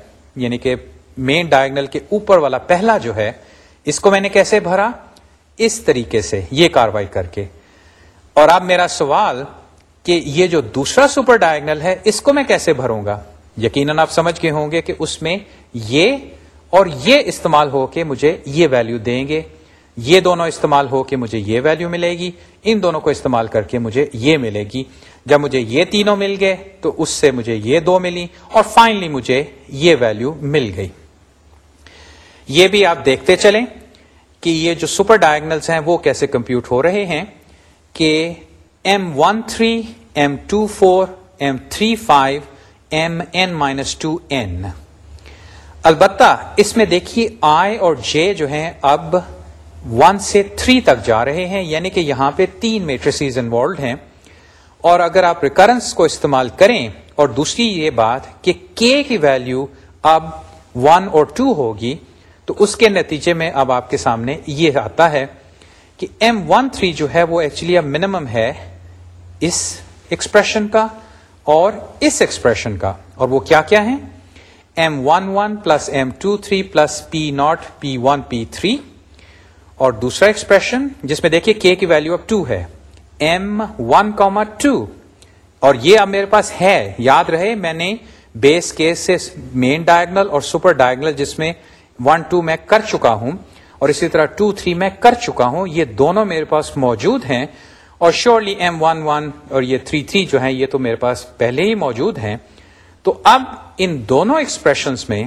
یعنی کہ مین ڈائگنل کے اوپر والا پہلا جو ہے اس کو میں نے کیسے بھرا اس طریقے سے یہ کاروائی کر کے اور اب میرا سوال کہ یہ جو دوسرا سپر ڈائگنل ہے اس کو میں کیسے بھروں گا یقیناً آپ سمجھ کے ہوں گے کہ اس میں یہ اور یہ استعمال ہو کے مجھے یہ ویلو دیں گے یہ دونوں استعمال ہو کے مجھے یہ ویلو ملے گی ان دونوں کو استعمال کر کے مجھے یہ ملے گی جب مجھے یہ تینوں مل گئے تو اس سے مجھے یہ دو ملی اور فائنلی مجھے یہ ویلو مل گئی یہ بھی آپ دیکھتے چلیں کہ یہ جو سپر ڈائگنلس ہیں وہ کیسے کمپیوٹ ہو رہے ہیں کہ m one three m two four m three five m n minus two n البتہ اس میں دیکھیے آئی اور جے جو ہیں اب ون سے تھری تک جا رہے ہیں یعنی کہ یہاں پہ تین میٹریسیز انوالوڈ ہیں اور اگر آپ ریکرنس کو استعمال کریں اور دوسری یہ بات کہ کے کی ویلیو اب ون اور ٹو ہوگی تو اس کے نتیجے میں اب آپ کے سامنے یہ آتا ہے کہ ایم ون تھری جو ہے وہ ایکچولی اب منیمم ہے اس ایکسپریشن کا اور اس ایکسپریشن کا اور وہ کیا کیا ہے اور دوسرا ایکسپریشن جس میں دیکھیے کی ویلو اب ٹو ہے ایم ون کاما ٹو اور یہ اب میرے پاس ہے یاد رہے میں نے بیس کیس سے مین ڈائگنل اور سپر ڈائگنل جس میں ون ٹو میں کر چکا ہوں اور اسی طرح ٹو تھری میں کر چکا ہوں یہ دونوں میرے پاس موجود ہیں اور شیورلی ایم ون ون اور یہ تھری تھری جو ہیں یہ تو میرے پاس پہلے ہی موجود ہیں تو اب ان دونوں ایکسپریشنس میں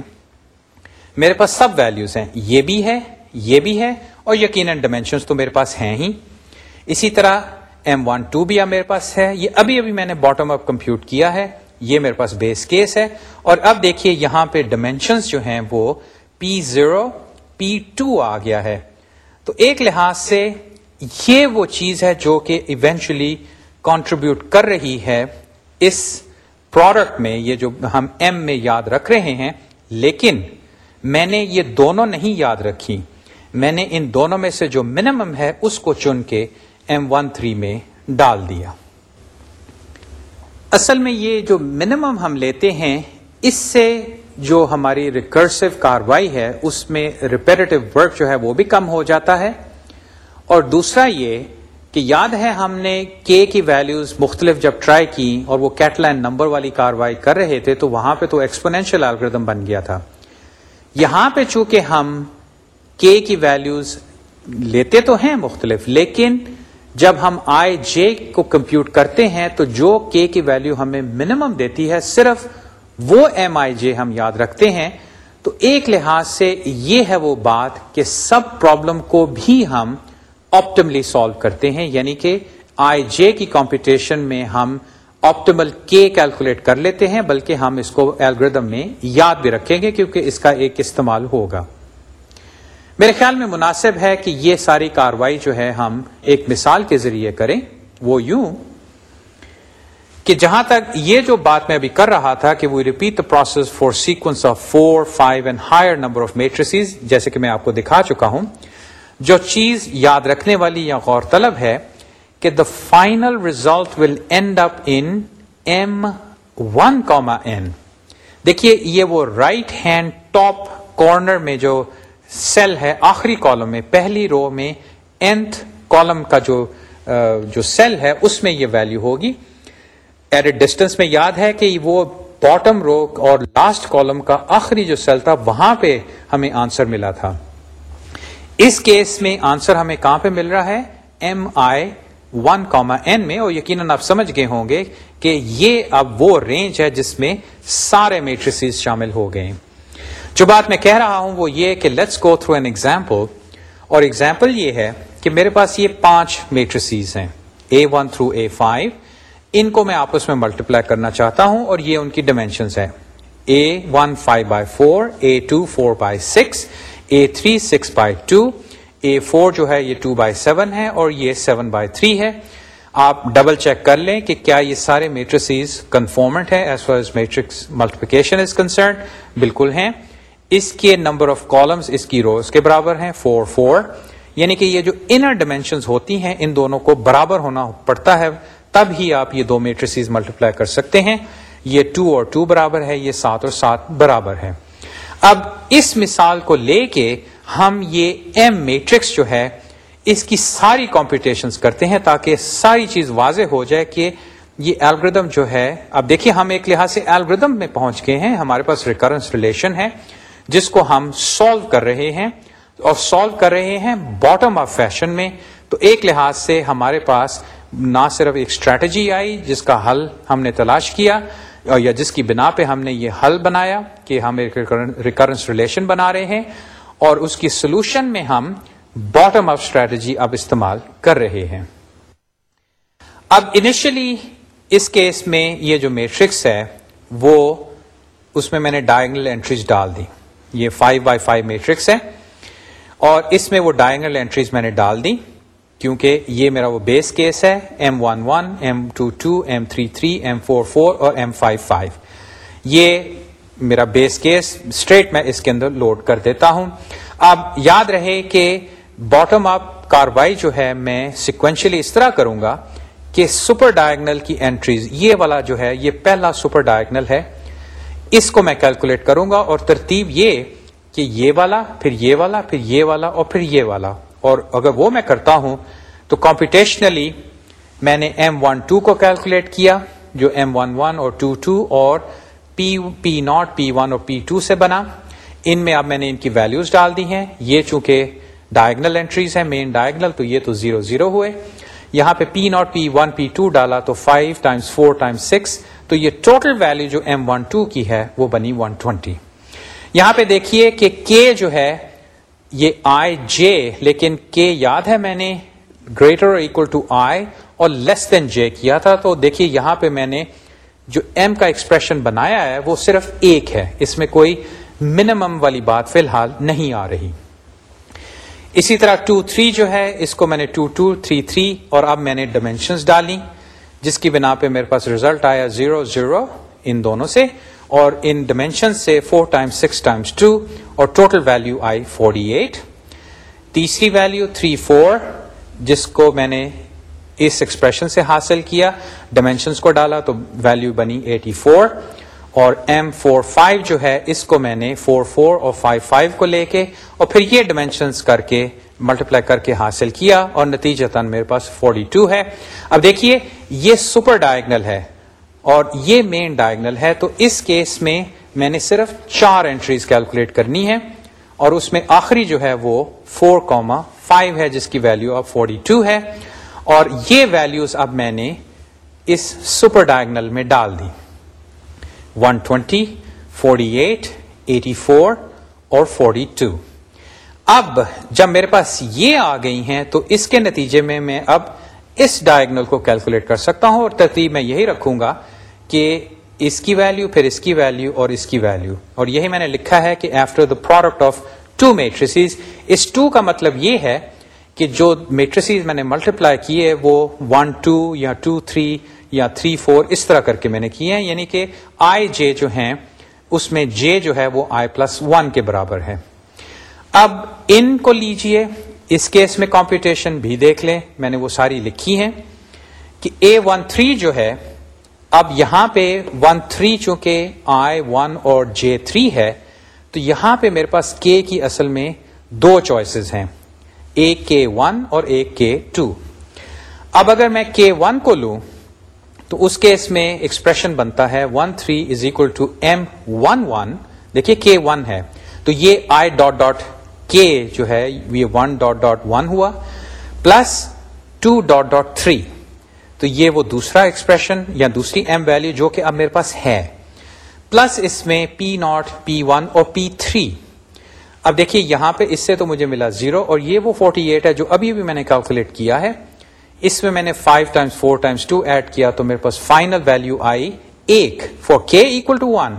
میرے پاس سب ویلیوز ہیں یہ بھی ہے یہ بھی ہے اور یقیناً ڈائمینشنس تو میرے پاس ہیں ہی اسی طرح ایم ون ٹو بھی اب میرے پاس ہے یہ ابھی ابھی میں نے باٹم اپ کمپیوٹ کیا ہے یہ میرے پاس بیس کیس ہے اور اب دیکھیے یہاں پہ ڈائمینشنس جو ہیں وہ پی زیرو پی ٹو آ گیا ہے تو ایک لحاظ سے یہ وہ چیز ہے جو کہ ایونچولی کانٹریبیوٹ کر رہی ہے اس پروڈکٹ میں یہ جو ہم ایم میں یاد رکھ رہے ہیں لیکن میں نے یہ دونوں نہیں یاد رکھی میں نے ان دونوں میں سے جو منیمم ہے اس کو چن کے ایم ون تھری میں ڈال دیا اصل میں یہ جو منیمم ہم لیتے ہیں اس سے جو ہماری ریکرسو کاروائی ہے اس میں ریپیرٹیو ورک جو ہے وہ بھی کم ہو جاتا ہے اور دوسرا یہ کہ یاد ہے ہم نے کے کی ویلیوز مختلف جب ٹرائی کی اور وہ کیٹ لائن نمبر والی کاروائی کر رہے تھے تو وہاں پہ تو ایکسپونینشیل الگریدم بن گیا تھا یہاں پہ چونکہ ہم کے کی ویلیوز لیتے تو ہیں مختلف لیکن جب ہم آئی جے کو کمپیوٹ کرتے ہیں تو جو کے کی ویلیو ہمیں منیمم دیتی ہے صرف وہ ایم آئی جے ہم یاد رکھتے ہیں تو ایک لحاظ سے یہ ہے وہ بات کہ سب پرابلم کو بھی ہم آپٹملی سالو کرتے ہیں یعنی کہ آئی جے کی کمپٹیشن میں ہم آپٹمل کے کیلکولیٹ کر لیتے ہیں بلکہ ہم اس کو ایلگردم میں یاد بھی رکھیں گے کیونکہ اس کا ایک استعمال ہوگا میرے خیال میں مناسب ہے کہ یہ ساری کاروائی جو ہے ہم ایک مثال کے ذریعے کریں وہ یوں کہ جہاں تک یہ جو بات میں ابھی کر رہا تھا کہ وہ repeat the process for sequence of four five and higher number of matrices جیسے کہ میں آپ کو دکھا چکا ہوں جو چیز یاد رکھنے والی یا غور طلب ہے کہ the final result will end up in M one comma دیکھیے یہ وہ رائٹ ہینڈ ٹاپ کارنر میں جو سیل ہے آخری کالم میں پہلی رو میں کالم کا جو سیل ہے اس میں یہ ویلو ہوگی ایٹ اے ڈسٹینس میں یاد ہے کہ وہ باٹم رو اور لاسٹ کالم کا آخری جو سیل تھا وہاں پہ ہمیں آنسر ملا تھا اس کیس میں آنسر ہمیں کہاں پہ مل رہا ہے M I one comma N میں اور یقیناً آپ سمجھ گئے ہوں گے کہ یہ اب وہ رینج ہے جس میں سارے میٹریسیز شامل ہو گئے جو بات میں کہہ رہا ہوں وہ یہ کہ let's go through an example اور ایگزامپل یہ ہے کہ میرے پاس یہ پانچ میٹریسیز ہیں A one through A five ان کو میں آپس میں ملٹیپلائی کرنا چاہتا ہوں اور یہ ان کی ڈائمینشنس ہیں A one five by four A two four by six A three six by two A four جو ہے یہ ٹو بائی سیون ہے اور یہ سیون بائی تھری ہے آپ ڈبل چیک کر لیں کہ کیا یہ سارے میٹرسیز کنفارمنٹ ہیں as far as matrix multiplication is concern بالکل ہیں اس کے نمبر آف کالمس اس کی روز کے برابر ہیں فور فور یعنی کہ یہ جو انر ڈائمینشنز ہوتی ہیں ان دونوں کو برابر ہونا پڑتا ہے تب ہی آپ یہ دو میٹریسیز ملٹیپلائی کر سکتے ہیں یہ ٹو اور ٹو برابر ہے یہ سات اور سات برابر ہے اب اس مثال کو لے کے ہم یہ ایم میٹرکس جو ہے اس کی ساری کمپیٹیشنز کرتے ہیں تاکہ ساری چیز واضح ہو جائے کہ یہ الگریدم جو ہے اب دیکھیے ہم ایک لحاظ سے الگریدم میں پہنچ گئے ہیں ہمارے پاس ریکرنس ریلیشن ہے جس کو ہم سالو کر رہے ہیں اور سالو کر رہے ہیں باٹم آف فیشن میں تو ایک لحاظ سے ہمارے پاس نہ صرف ایک اسٹریٹجی آئی جس کا حل ہم نے تلاش کیا یا جس کی بنا پہ ہم نے یہ حل بنایا کہ ہم ایک ریکرنس ریلیشن بنا رہے ہیں اور اس کی سولوشن میں ہم باٹم اپ اسٹریٹجی اب استعمال کر رہے ہیں اب انیشلی اس کیس میں یہ جو میٹرکس ہے وہ اس میں میں نے ڈائنگل انٹریز ڈال دی یہ فائیو بائی فائیو میٹرکس ہے اور اس میں وہ ڈائنگل انٹریز میں نے ڈال دی کیونکہ یہ میرا وہ بیس کیس ہے M one one M two two M three three M four four اور لوڈ کر دیتا ہوں اب یاد رہے کہ باٹم اپ کاروائی جو ہے میں سیکوینشلی اس طرح کروں گا کہ سپر ڈائگنل کی اینٹریز یہ والا جو ہے یہ پہلا سپر ڈائگنل ہے اس کو میں کیلکولیٹ کروں گا اور ترتیب یہ کہ یہ والا پھر یہ والا پھر یہ والا اور پھر یہ والا اور اگر وہ میں کرتا ہوں تو کمپیٹیشنلی میں نے ایم ون ٹو کو کیلکولیٹ کیا جو ایم ون ون اور ٹو ٹو اور P P P P naught one اور ٹو سے بنا ان میں اب میں نے ان کی ویلیوز ڈال دی ہیں یہ چونکہ ڈائگنل انٹریز ہیں مین ڈائگنل تو یہ تو زیرو زیرو ہوئے یہاں پہ P naught P one P two ڈالا تو five times four times six تو یہ ٹوٹل ویلیو جو ایم ون ٹو کی ہے وہ بنی ون ٹوینٹی یہاں پہ دیکھیے کہ کے جو ہے یہ آئی جے لیکن کے یاد ہے میں نے گریٹر اور اکول ٹو آئی اور لیس دین جے کیا تھا تو دیکھیے یہاں پہ میں نے جو ایم کا ایکسپریشن بنایا ہے وہ صرف ایک ہے اس میں کوئی منیمم والی بات فی الحال نہیں آ رہی اسی طرح ٹو تھری جو ہے اس کو میں نے ٹو ٹو تھری تھری اور اب میں نے ڈائمینشنز ڈالی جس کی بنا پہ میرے پاس ریزلٹ آیا زیرو زیرو ان دونوں سے اور ان ڈائمینشن سے four times six times two اور ٹوٹل ویلو آئی فورٹی ایٹ تیسری ویلو تھری فور جس کو میں نے اس ایکسپریشن سے حاصل کیا ڈائمینشنس کو ڈالا تو ویلو بنی ایٹی فور اور ایم فور فائیو جو ہے اس کو میں نے فور فور اور فائیو فائیو کو لے کے اور پھر یہ ڈائمینشنس کر کے ملٹیپلائی کر کے حاصل کیا اور نتیجتن میرے پاس فورٹی ٹو ہے اب دیکھیے یہ سپر ڈائگنل ہے اور یہ مین ڈائگنل ہے تو اس کیس میں میں نے صرف چار انٹریز کیلکولیٹ کرنی ہے اور اس میں آخری جو ہے وہ فور فائیو ہے جس کی ویلو اب فورٹی ٹو ہے اور یہ ویلیوز اب میں نے اس سپر ڈائگنل میں ڈال دی 120, 48, 84 اور 42 اب جب میرے پاس یہ آ گئی ہیں تو اس کے نتیجے میں میں اب اس ڈائگنل کو کیلکولیٹ کر سکتا ہوں اور ترتیب میں یہی رکھوں گا کہ اس کی ویلو پھر اس کی ویلو اور اس کی ویلو اور یہی میں نے لکھا ہے کہ after the product of two matrices us two کا مطلب یہ ہے کہ جو میٹریسیز میں نے ملٹی پلائی کی ہے وہ ون ٹو یا ٹو تھری یا تھری فور اس طرح کر کے میں نے کیے ہیں یعنی کہ آئی جے جو ہیں اس میں جے جو ہے وہ آئی پلس ون کے برابر ہے اب ان کو لیجئے اس کیس میں کمپیوٹیشن بھی دیکھ لیں میں نے وہ ساری لکھی ہیں کہ اے ون تھری جو ہے اب یہاں پہ ون تھری چونکہ آئی ون اور جے تھری ہے تو یہاں پہ میرے پاس کے کی اصل میں دو چوائسیز ہیں ایک کے ون اور ایک کے ٹو اب اگر میں کے ون کو لوں تو اس کیس میں ایکسپریشن بنتا ہے one three is equal to M one one دیکھیے کے ون ہے تو یہ آئی ڈاٹ ڈاٹ کے جو ہے یہ ون ڈاٹ ڈاٹ ون ہوا plus two dot dot three تو یہ وہ دوسرا ایکسپریشن یا دوسری ایم ویلو جو کہ اب میرے پاس ہے پلس اس میں پی ناٹ پی ون اور پی تھری اب دیکھیے یہاں پہ اس سے تو مجھے ملا زیرو اور یہ وہ فورٹی ایٹ ہے جو ابھی بھی میں نے کیلکولیٹ کیا ہے اس میں میں نے five times four times two add کیا تو میرے پاس فائنل ویلو آئی ایک four K equal to one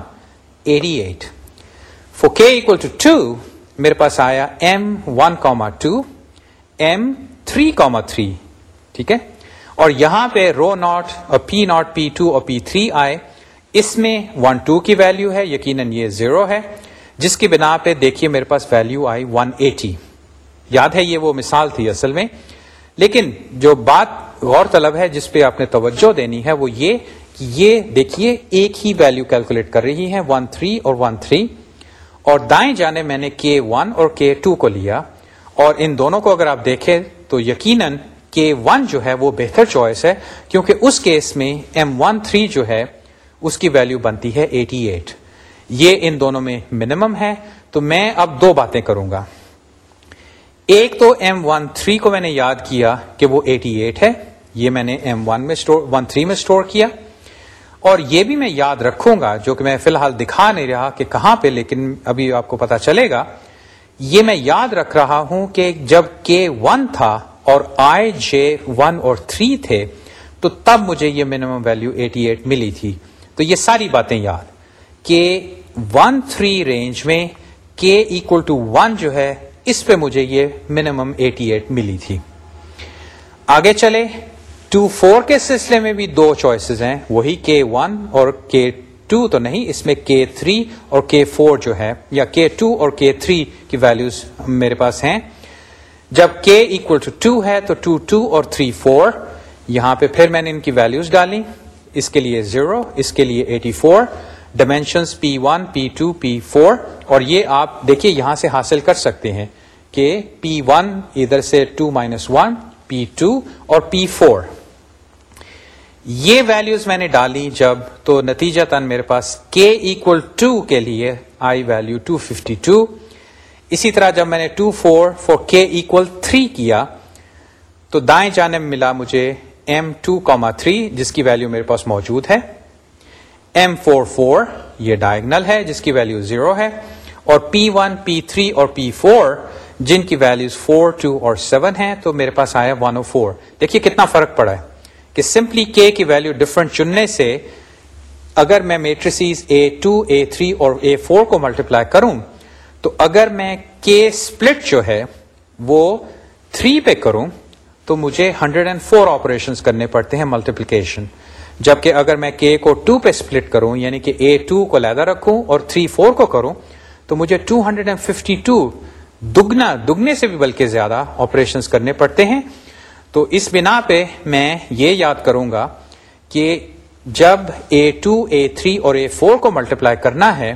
eighty eight four K equal to two میرے پاس آیا M one comma two M three comma three ٹھیک ہے اور یہاں پہ رو ناٹ اور پی ناٹ پی ٹو اور پی تھری آئے اس میں ون ٹو کی ویلو ہے یقیناً یہ زیرو ہے جس کی بنا پہ دیکھیے میرے پاس ویلو آئی ون ایٹی یاد ہے یہ وہ مثال تھی اصل میں لیکن جو بات غور طلب ہے جس پہ آپ نے توجہ دینی ہے وہ یہ کہ یہ دیکھیے ایک ہی ویلو کیلکولیٹ کر رہی ہے ون تھری اور ون تھری اور دائیں جانے میں نے کے ون اور کے ٹو کو لیا اور ان دونوں کو اگر آپ دیکھیں تو یقیناً ون جو ہے وہ بہتر چوائس ہے کیونکہ اس کیس میں ایم ون تھری جو ہے اس کی ویلو بنتی ہے ایٹی ایٹ یہ ان دونوں میں منیمم ہے تو میں اب دو باتیں کروں گا ایک تو ایم ون تھری کو میں نے یاد کیا کہ وہ ایٹی ایٹ ہے یہ میں نے ایم ون میں ون تھری میں اسٹور کیا اور یہ بھی میں یاد رکھوں گا جو کہ میں فی الحال دکھا نہیں رہا کہ کہاں پہ لیکن ابھی آپ کو پتا چلے گا یہ میں یاد رکھ رہا ہوں کہ جب کے ون تھا اور آئی جے ون اور تھری تھے تو تب مجھے یہ منیمم ویلو ایٹی ایٹ ملی تھی تو یہ ساری باتیں یاد کہ ون تھری رینج میں کے ایکول ٹو ون جو ہے اس پہ مجھے یہ منیمم ایٹی ایٹ ملی تھی آگے چلے ٹو فور کے سلسلے میں بھی دو چوائسیز ہیں وہی کے ون اور کے ٹو تو نہیں اس میں کے تھری اور کے فور جو ہے یا کے ٹو اور کے تھری کی ویلوز میرے پاس ہیں جب k equal ٹو ٹو ہے تو ٹو ٹو اور تھری فور یہاں پہ پھر میں نے ان کی ویلوز ڈالی اس کے لیے زیرو اس کے لیے eighty four dimensions P one P two P four اور یہ آپ دیکھیے یہاں سے حاصل کر سکتے ہیں کہ پی ون ادھر سے two minus one P two اور پی فور یہ ویلوز میں نے ڈالی جب تو نتیجہ تن میرے پاس k ایكو ٹو کے لیے آئی ویلو ٹو ففٹی ٹو اسی طرح جب میں نے ٹو فور فور کے ایکول تھری کیا تو دائیں جانے ملا مجھے ایم ٹو کاما تھری جس کی ویلو میرے پاس موجود ہے ایم فور فور یہ ڈائگنل ہے جس کی ویلو زیرو ہے اور پی ون پی تھری اور پی فور جن کی ویلیوز فور ٹو اور سیون ہیں تو میرے پاس آیا ون او فور دیکھیے کتنا فرق پڑا ہے کہ سمپلی کے کی ویلو ڈفرینٹ چننے سے اگر میں matrices A two A three اور اے فور کو ملٹیپلائی کروں تو اگر میں کے سپلٹ جو ہے وہ 3 پہ کروں تو مجھے 104 اینڈ فور کرنے پڑتے ہیں ملٹیپلیکیشن جبکہ اگر میں کے کو 2 پہ اسپلٹ کروں یعنی کہ اے ٹو کو لہدا رکھوں اور 3 4 کو کروں تو مجھے 252 دگنا دگنے سے بھی بلکہ زیادہ آپریشنس کرنے پڑتے ہیں تو اس بنا پہ میں یہ یاد کروں گا کہ جب اے ٹو اے تھری اور اے فور کو ملٹیپلائی کرنا ہے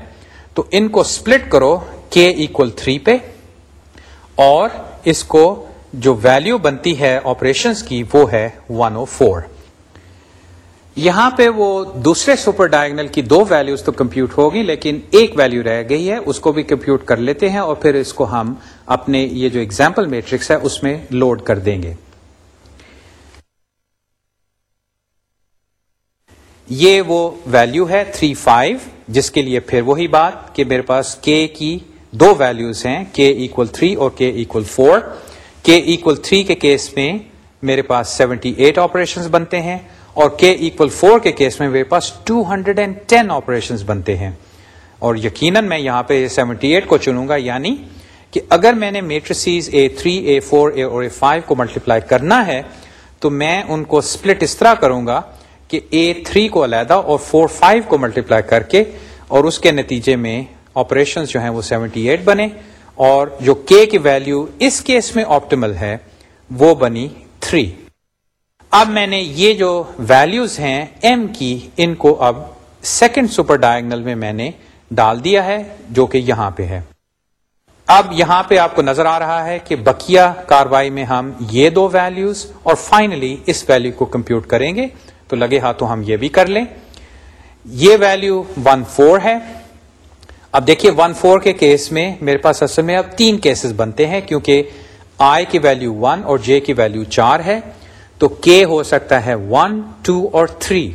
تو ان کو اسپلٹ کرو کے ایکول تھری پہ اور اس کو جو ویلیو بنتی ہے آپریشن کی وہ ہے ون او فور یہاں پہ وہ دوسرے سپر ڈائگنل کی دو ویلیوز تو کمپیوٹ ہوگی لیکن ایک ویلیو رہ گئی ہے اس کو بھی کمپیوٹ کر لیتے ہیں اور پھر اس کو ہم اپنے یہ جو ایگزامپل میٹرکس ہے اس میں لوڈ کر دیں گے یہ وہ ویلیو ہے تھری فائیو جس کے لیے پھر وہی بات کہ میرے پاس کے کی دو ویلوز ہیں کے ایکول تھری اور کے ایکول تھری کے کیس میں میرے پاس سیونٹی ایٹ آپریشن بنتے ہیں اور K equal four hundred and ten operation بنتے ہیں اور یقیناً میں یہاں پہ سیونٹی ایٹ کو چنوں گا یعنی کہ اگر میں نے matrices A three A four A اور اے فائیو کو ملٹیپلائی کرنا ہے تو میں ان کو اسپلٹ اس طرح کروں گا کہ اے تھری کو علیحدہ اور فور فائیو کو ملٹیپلائی کر کے اور اس کے نتیجے میں آپریشن جو ہیں وہ سیونٹی ایٹ بنے اور جو کے کی ویلو اس کیس میں آپٹیمل ہے وہ بنی تھری اب میں نے یہ جو ویلوز ہیں ایم کی ان کو اب سیکنڈ سپر ڈائگنل میں میں نے ڈال دیا ہے جو کہ یہاں پہ ہے اب یہاں پہ آپ کو نظر آ رہا ہے کہ بکیا کاروائی میں ہم یہ دو ویلوز اور فائنلی اس ویلو کو کمپیوٹ کریں گے تو لگے ہاتھوں ہم یہ بھی کر لیں یہ ویلو ون فور ہے اب دیکھیے ون فور کے کیس میں میرے پاس اصل میں اب تین کیسز بنتے ہیں کیونکہ آئی کی ویلو ون اور جے کی ویلو چار ہے تو کے ہو سکتا ہے ون ٹو اور تھری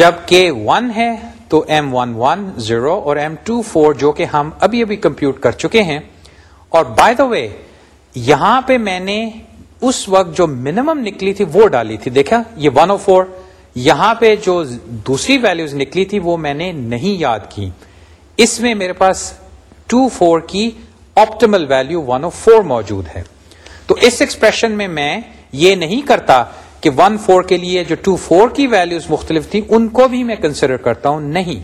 جب کے ون ہے تو ایم ون ون زیرو اور ایم ٹو فور جو کہ ہم ابھی ابھی کمپیوٹ کر چکے ہیں اور بائی دا وے یہاں پہ میں نے اس وقت جو منیمم نکلی تھی وہ ڈالی تھی دیکھا یہ ون او فور یہاں پہ جو دوسری ویلیوز نکلی تھی وہ میں نے نہیں یاد کی اس میں میرے پاس ٹو فور کی optimal value one O four موجود ہے تو اس ایکسپریشن میں میں یہ نہیں کرتا کہ ون فور کے لیے جو ٹو فور کی ویلوز مختلف تھیں ان کو بھی میں کنسیڈر کرتا ہوں نہیں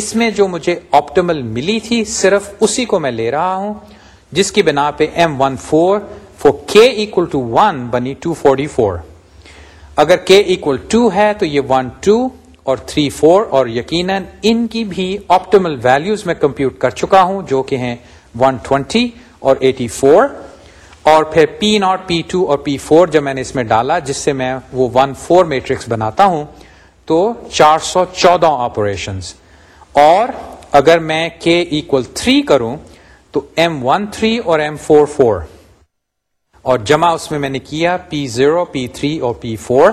اس میں جو مجھے آپٹیمل ملی تھی صرف اسی کو میں لے رہا ہوں جس کی بنا پہ M one four four K equal two one بنی ٹو فورٹی فور اگر کے اکول ٹو ہے تو یہ ون ٹو اور 3 4 اور یقیناً ان کی بھی آپٹیمل ویلیوز میں کمپیوٹ کر چکا ہوں جو کہ ہیں 120 اور 84 اور پھر پی ناٹ پی ٹو اور پی فور جب میں نے اس میں ڈالا جس سے میں وہ ون فور میٹرکس بناتا ہوں تو چار سو چودہ آپریشن اور اگر میں کے تھری کروں تو ایم ون تھری اور ایم فور فور اور جمع اس میں میں نے کیا پی زیرو پی تھری اور پی فور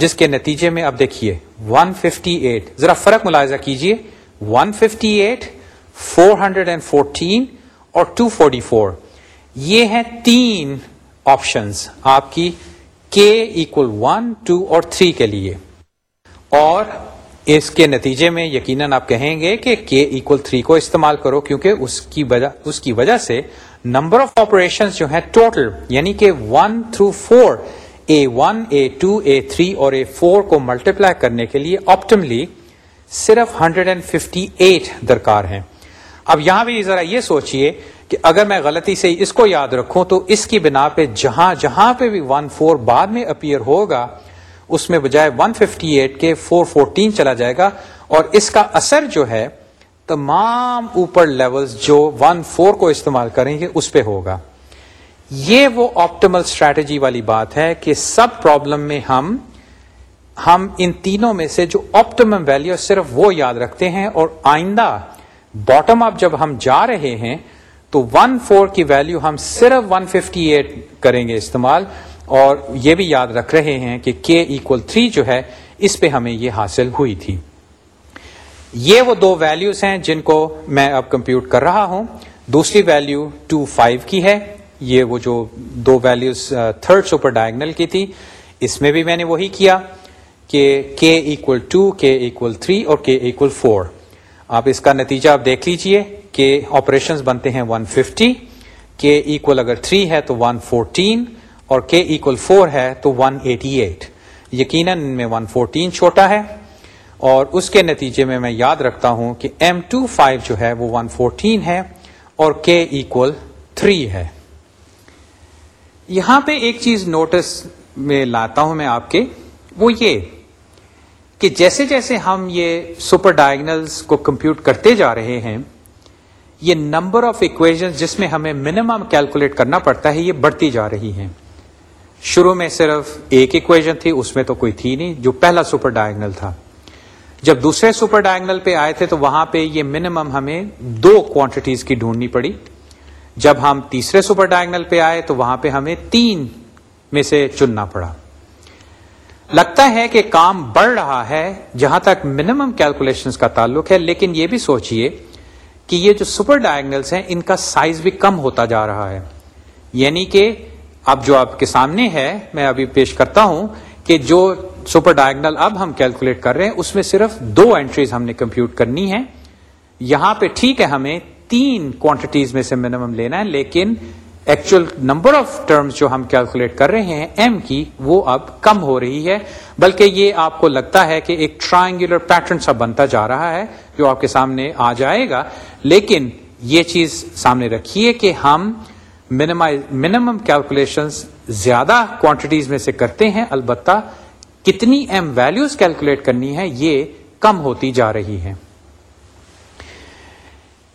جس کے نتیجے میں اب دیکھیے 158 ذرا فرق ملاحظہ کیجیے 158 414 اور 244 یہ ہیں تین آپشنز آپ کی ایکول ون ٹو اور تھری کے لیے اور اس کے نتیجے میں یقیناً آپ کہیں گے کہ کے ایکول تھری کو استعمال کرو کیونکہ اس کی وجہ اس کی وجہ سے نمبر آف آپریشن جو ہیں ٹوٹل یعنی کہ one through four A one A two A three اور اے فور کو ملٹیپلائی کرنے کے لیے آپٹملی صرف ہنڈریڈ اینڈ ففٹی ایٹ درکار ہیں اب یہاں بھی ذرا یہ سوچئے کہ اگر میں غلطی سے اس کو یاد رکھوں تو اس کی بنا پہ جہاں جہاں پہ بھی ون فور بعد میں اپیئر ہوگا اس میں بجائے ون ففٹی ایٹ کے فور فورٹین چلا جائے گا اور اس کا اثر جو ہے تمام اوپر لیولز جو ون فور کو استعمال کریں گے اس پہ ہوگا یہ وہ آپٹیمل اسٹریٹجی والی بات ہے کہ سب پرابلم میں ہم ہم ان تینوں میں سے جو آپٹیمم ویلیو صرف وہ یاد رکھتے ہیں اور آئندہ باٹم اپ جب ہم جا رہے ہیں تو ون فور کی ویلیو ہم صرف ون ففٹی ایٹ کریں گے استعمال اور یہ بھی یاد رکھ رہے ہیں کہ کے ایکل تھری جو ہے اس پہ ہمیں یہ حاصل ہوئی تھی یہ وہ دو ویلیوز ہیں جن کو میں اب کمپیوٹ کر رہا ہوں دوسری ویلیو ٹو فائیو کی ہے یہ وہ جو دو ویلیوز تھرڈ سپر ڈائگنل کی تھی اس میں بھی میں نے وہی کیا کہ equal two K equal three اور کے ایکول فور آپ اس کا نتیجہ آپ دیکھ لیجئے کہ آپریشنز بنتے ہیں 150 ففٹی کے ایکول اگر 3 ہے تو 114 فورٹین اور کے ایکول فور ہے تو 188 ایٹی ایٹ یقیناً میں ون فورٹین چھوٹا ہے اور اس کے نتیجے میں میں یاد رکھتا ہوں کہ ایم ٹو جو ہے وہ 114 ہے اور کے ایکول تھری ہے یہاں پہ ایک چیز نوٹس میں لاتا ہوں میں آپ کے وہ یہ کہ جیسے جیسے ہم یہ سپر ڈائگنلز کو کمپیوٹ کرتے جا رہے ہیں یہ نمبر آف اکویژن جس میں ہمیں منیمم کیلکولیٹ کرنا پڑتا ہے یہ بڑھتی جا رہی ہیں شروع میں صرف ایک اکویژن تھی اس میں تو کوئی تھی نہیں جو پہلا سپر ڈائگنل تھا جب دوسرے سپر ڈائگنل پہ آئے تھے تو وہاں پہ یہ منیمم ہمیں دو کوانٹیٹیز کی ڈھونڈنی پڑی جب ہم تیسرے سپر ڈائگنل پہ آئے تو وہاں پہ ہمیں تین میں سے چننا پڑا لگتا ہے کہ کام بڑھ رہا ہے جہاں تک منیمم کیلکولیشن کا تعلق ہے لیکن یہ بھی سوچئے کہ یہ جو سپر ڈائنگلس ہیں ان کا سائز بھی کم ہوتا جا رہا ہے یعنی کہ اب جو آپ کے سامنے ہے میں ابھی پیش کرتا ہوں کہ جو سپر ڈائگنل اب ہم کیلکولیٹ کر رہے ہیں اس میں صرف دو انٹریز ہم نے کمپیوٹ کرنی ہے یہاں پہ ٹھیک ہے ہمیں تین کوانٹٹیز میں سے منیمم لینا ہے لیکن ایکچوئل نمبر آف ٹرمز جو ہم کیلکولیٹ کر رہے ہیں ایم کی وہ اب کم ہو رہی ہے بلکہ یہ آپ کو لگتا ہے کہ ایک ٹرائنگولر پیٹرن سا بنتا جا رہا ہے جو آپ کے سامنے آ جائے گا لیکن یہ چیز سامنے رکھیے کہ ہم منیمم کیلکولیشن زیادہ کوانٹیٹیز میں سے کرتے ہیں البتہ کتنی ایم ویلوز کیلکولیٹ کرنی ہے یہ کم ہوتی جا رہی ہیں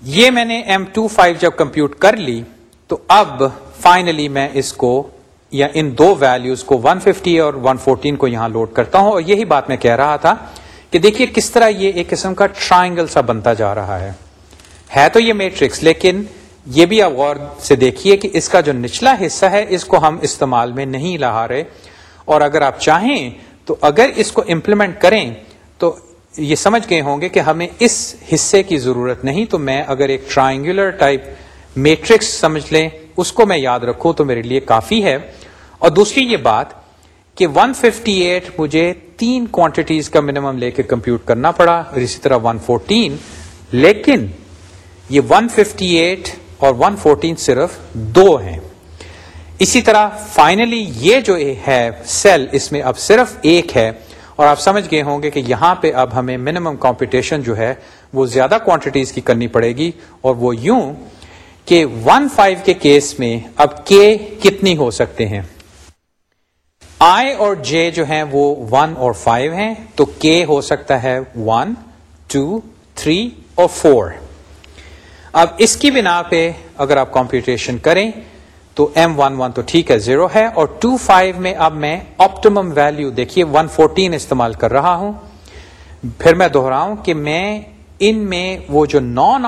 یہ میں نے ایم ٹو فائیو جب کمپیوٹ کر لی تو اب فائنلی میں اس کو یا ان دو ویلیوز کو اور اور کو یہاں لوڈ کرتا ہوں یہی بات میں کہہ رہا تھا کہ دیکھیے کس طرح یہ ایک قسم کا ٹرائنگل سا بنتا جا رہا ہے ہے تو یہ میٹرکس لیکن یہ بھی آپ غور سے دیکھیے کہ اس کا جو نچلا حصہ ہے اس کو ہم استعمال میں نہیں لہا رہے اور اگر آپ چاہیں تو اگر اس کو امپلیمنٹ کریں تو یہ سمجھ گئے ہوں گے کہ ہمیں اس حصے کی ضرورت نہیں تو میں اگر ایک ٹرائنگولر ٹائپ میٹرکس سمجھ لیں اس کو میں یاد رکھوں تو میرے لیے کافی ہے اور دوسری یہ بات کہ 158 مجھے تین کوانٹیٹیز کا منیمم لے کے کمپیوٹ کرنا پڑا اور اسی طرح 114 لیکن یہ 158 اور 114 صرف دو ہیں اسی طرح فائنلی یہ جو ہے سیل اس میں اب صرف ایک ہے اور آپ سمجھ گئے ہوں گے کہ یہاں پہ اب ہمیں منیمم کمپٹیشن جو ہے وہ زیادہ کوانٹیٹیز کی کرنی پڑے گی اور وہ یوں کہ فائیو کے کیس میں اب کے کتنی ہو سکتے ہیں آئی اور جے جو ہیں وہ ون اور فائیو ہیں تو کے ہو سکتا ہے ون ٹو تھری اور فور اب اس کی بنا پہ اگر آپ کمپیوٹیشن کریں ایم ون ون تو ٹھیک ہے زیرو ہے اور ٹو فائیو میں اب میں آپٹیمم ویلو دیکھیے استعمال کر رہا ہوں پھر میں میں میں کہ ان وہ جو نان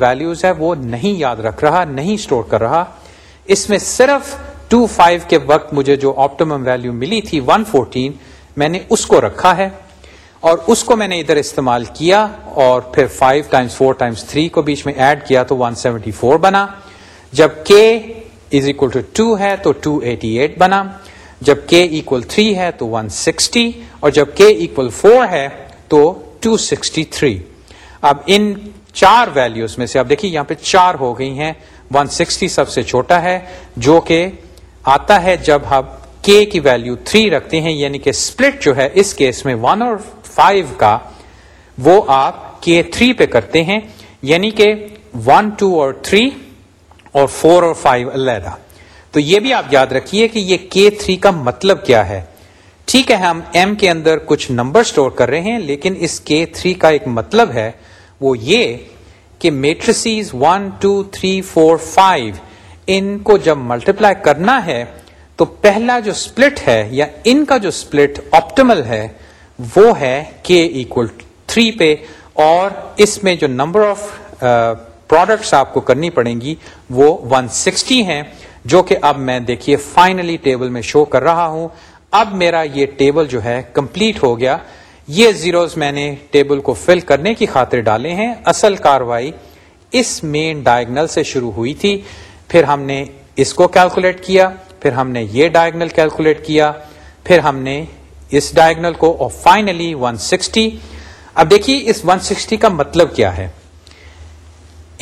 ویلیوز ہے وہ نہیں یاد رکھ رہا نہیں اسٹور کر رہا اس میں ٹو فائیو کے وقت مجھے جو آپٹیمم ویلو ملی تھی ون فورٹین میں نے اس کو رکھا ہے اور اس کو میں نے ادھر استعمال کیا اور پھر five times four times three کو بیچ میں ایڈ کیا تو ون سیونٹی فور بنا جب کے از اکول ٹو ٹو ہے تو ٹو ایٹی ایٹ بنا جب کے ایکول تھری ہے تو ون سکسٹی اور جب کے اکول فور ہے تو ٹو سکسٹی تھری اب ان چار ویلیوز میں سے آپ دیکھیے یہاں پہ چار ہو گئی ہیں ون سب سے چھوٹا ہے جو کہ آتا ہے جب ہم کے کی ویلو تھری رکھتے ہیں یعنی کہ اسپلٹ جو ہے اس کیس میں ون اور فائیو کا وہ آپ کے تھری پہ کرتے ہیں یعنی کہ ون ٹو اور تھری اور فور اور فائیو علیحدہ تو یہ بھی آپ یاد رکھیے کہ یہ کے تھری کا مطلب کیا ہے ٹھیک ہے ہم ایم کے اندر کچھ نمبر سٹور کر رہے ہیں لیکن اس کے تھری تھری کا ایک مطلب ہے وہ یہ کہ ون ٹو فور فائیو ان کو جب ملٹیپلائی کرنا ہے تو پہلا جو سپلٹ ہے یا ان کا جو سپلٹ آپٹیمل ہے وہ ہے کے ایکول تھری پہ اور اس میں جو نمبر آف پروڈکٹس آپ کو کرنی پڑیں گی وہ 160 ہیں جو کہ اب میں دیکھیے فائنلی ٹیبل میں شو کر رہا ہوں اب میرا یہ ٹیبل جو ہے کمپلیٹ ہو گیا یہ زیروز میں نے ٹیبل کو فل کرنے کی خاطر ڈالے ہیں اصل کاروائی اس مین ڈائگنل سے شروع ہوئی تھی پھر ہم نے اس کو کیلکولیٹ کیا پھر ہم نے یہ ڈائگنل کیلکولیٹ کیا پھر ہم نے اس ڈائگنل کو اور فائنلی 160 اب دیکھیے اس 160 کا مطلب کیا ہے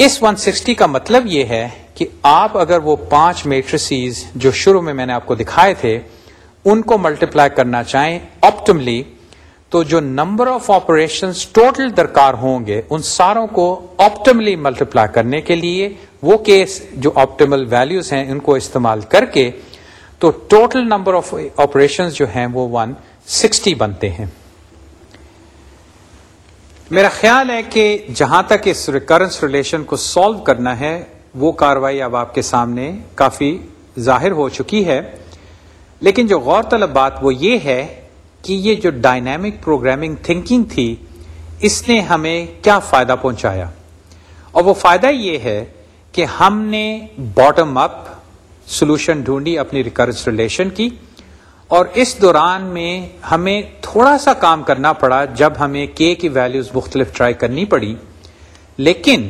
اس 160 کا مطلب یہ ہے کہ آپ اگر وہ پانچ میٹریسیز جو شروع میں میں نے آپ کو دکھائے تھے ان کو ملٹیپلائی کرنا چاہیں آپٹملی تو جو نمبر آف آپریشن ٹوٹل درکار ہوں گے ان ساروں کو آپٹملی ملٹیپلائی کرنے کے لیے وہ کیس جو آپٹیمل ویلوز ہیں ان کو استعمال کر کے تو ٹوٹل نمبر آف آپریشن جو ہیں وہ 160 بنتے ہیں میرا خیال ہے کہ جہاں تک اس ریکرنس ریلیشن کو سالو کرنا ہے وہ کاروائی اب آپ کے سامنے کافی ظاہر ہو چکی ہے لیکن جو غور طلب بات وہ یہ ہے کہ یہ جو ڈائنامک پروگرامنگ تھنکنگ تھی اس نے ہمیں کیا فائدہ پہنچایا اور وہ فائدہ یہ ہے کہ ہم نے باٹم اپ سولوشن ڈھونڈی اپنی ریکرنس ریلیشن کی اور اس دوران میں ہمیں تھوڑا سا کام کرنا پڑا جب ہمیں کے کی ویلیوز مختلف ٹرائی کرنی پڑی لیکن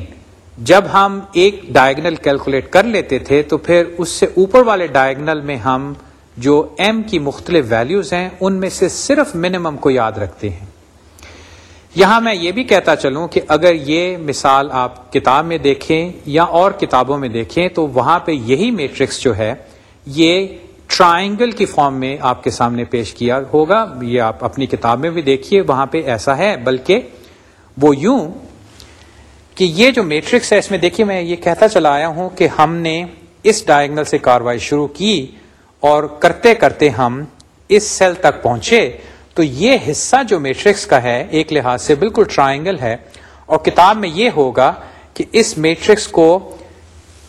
جب ہم ایک ڈائگنل کیلکولیٹ کر لیتے تھے تو پھر اس سے اوپر والے ڈائگنل میں ہم جو ایم کی مختلف ویلیوز ہیں ان میں سے صرف منیمم کو یاد رکھتے ہیں یہاں میں یہ بھی کہتا چلوں کہ اگر یہ مثال آپ کتاب میں دیکھیں یا اور کتابوں میں دیکھیں تو وہاں پہ یہی میٹرکس جو ہے یہ ٹرائنگل کی فارم میں آپ کے سامنے پیش کیا ہوگا یہ آپ اپنی کتاب میں بھی دیکھیے وہاں پہ ایسا ہے بلکہ وہ یوں کہ یہ جو میٹرکس ہے اس میں یہ کہتا چلا آیا ہوں کہ ہم نے اس ڈائنگل سے کاروائی شروع کی اور کرتے کرتے ہم اس سیل تک پہنچے تو یہ حصہ جو میٹرکس کا ہے ایک لحاظ سے بالکل ٹرائنگل ہے اور کتاب میں یہ ہوگا کہ اس میٹرکس کو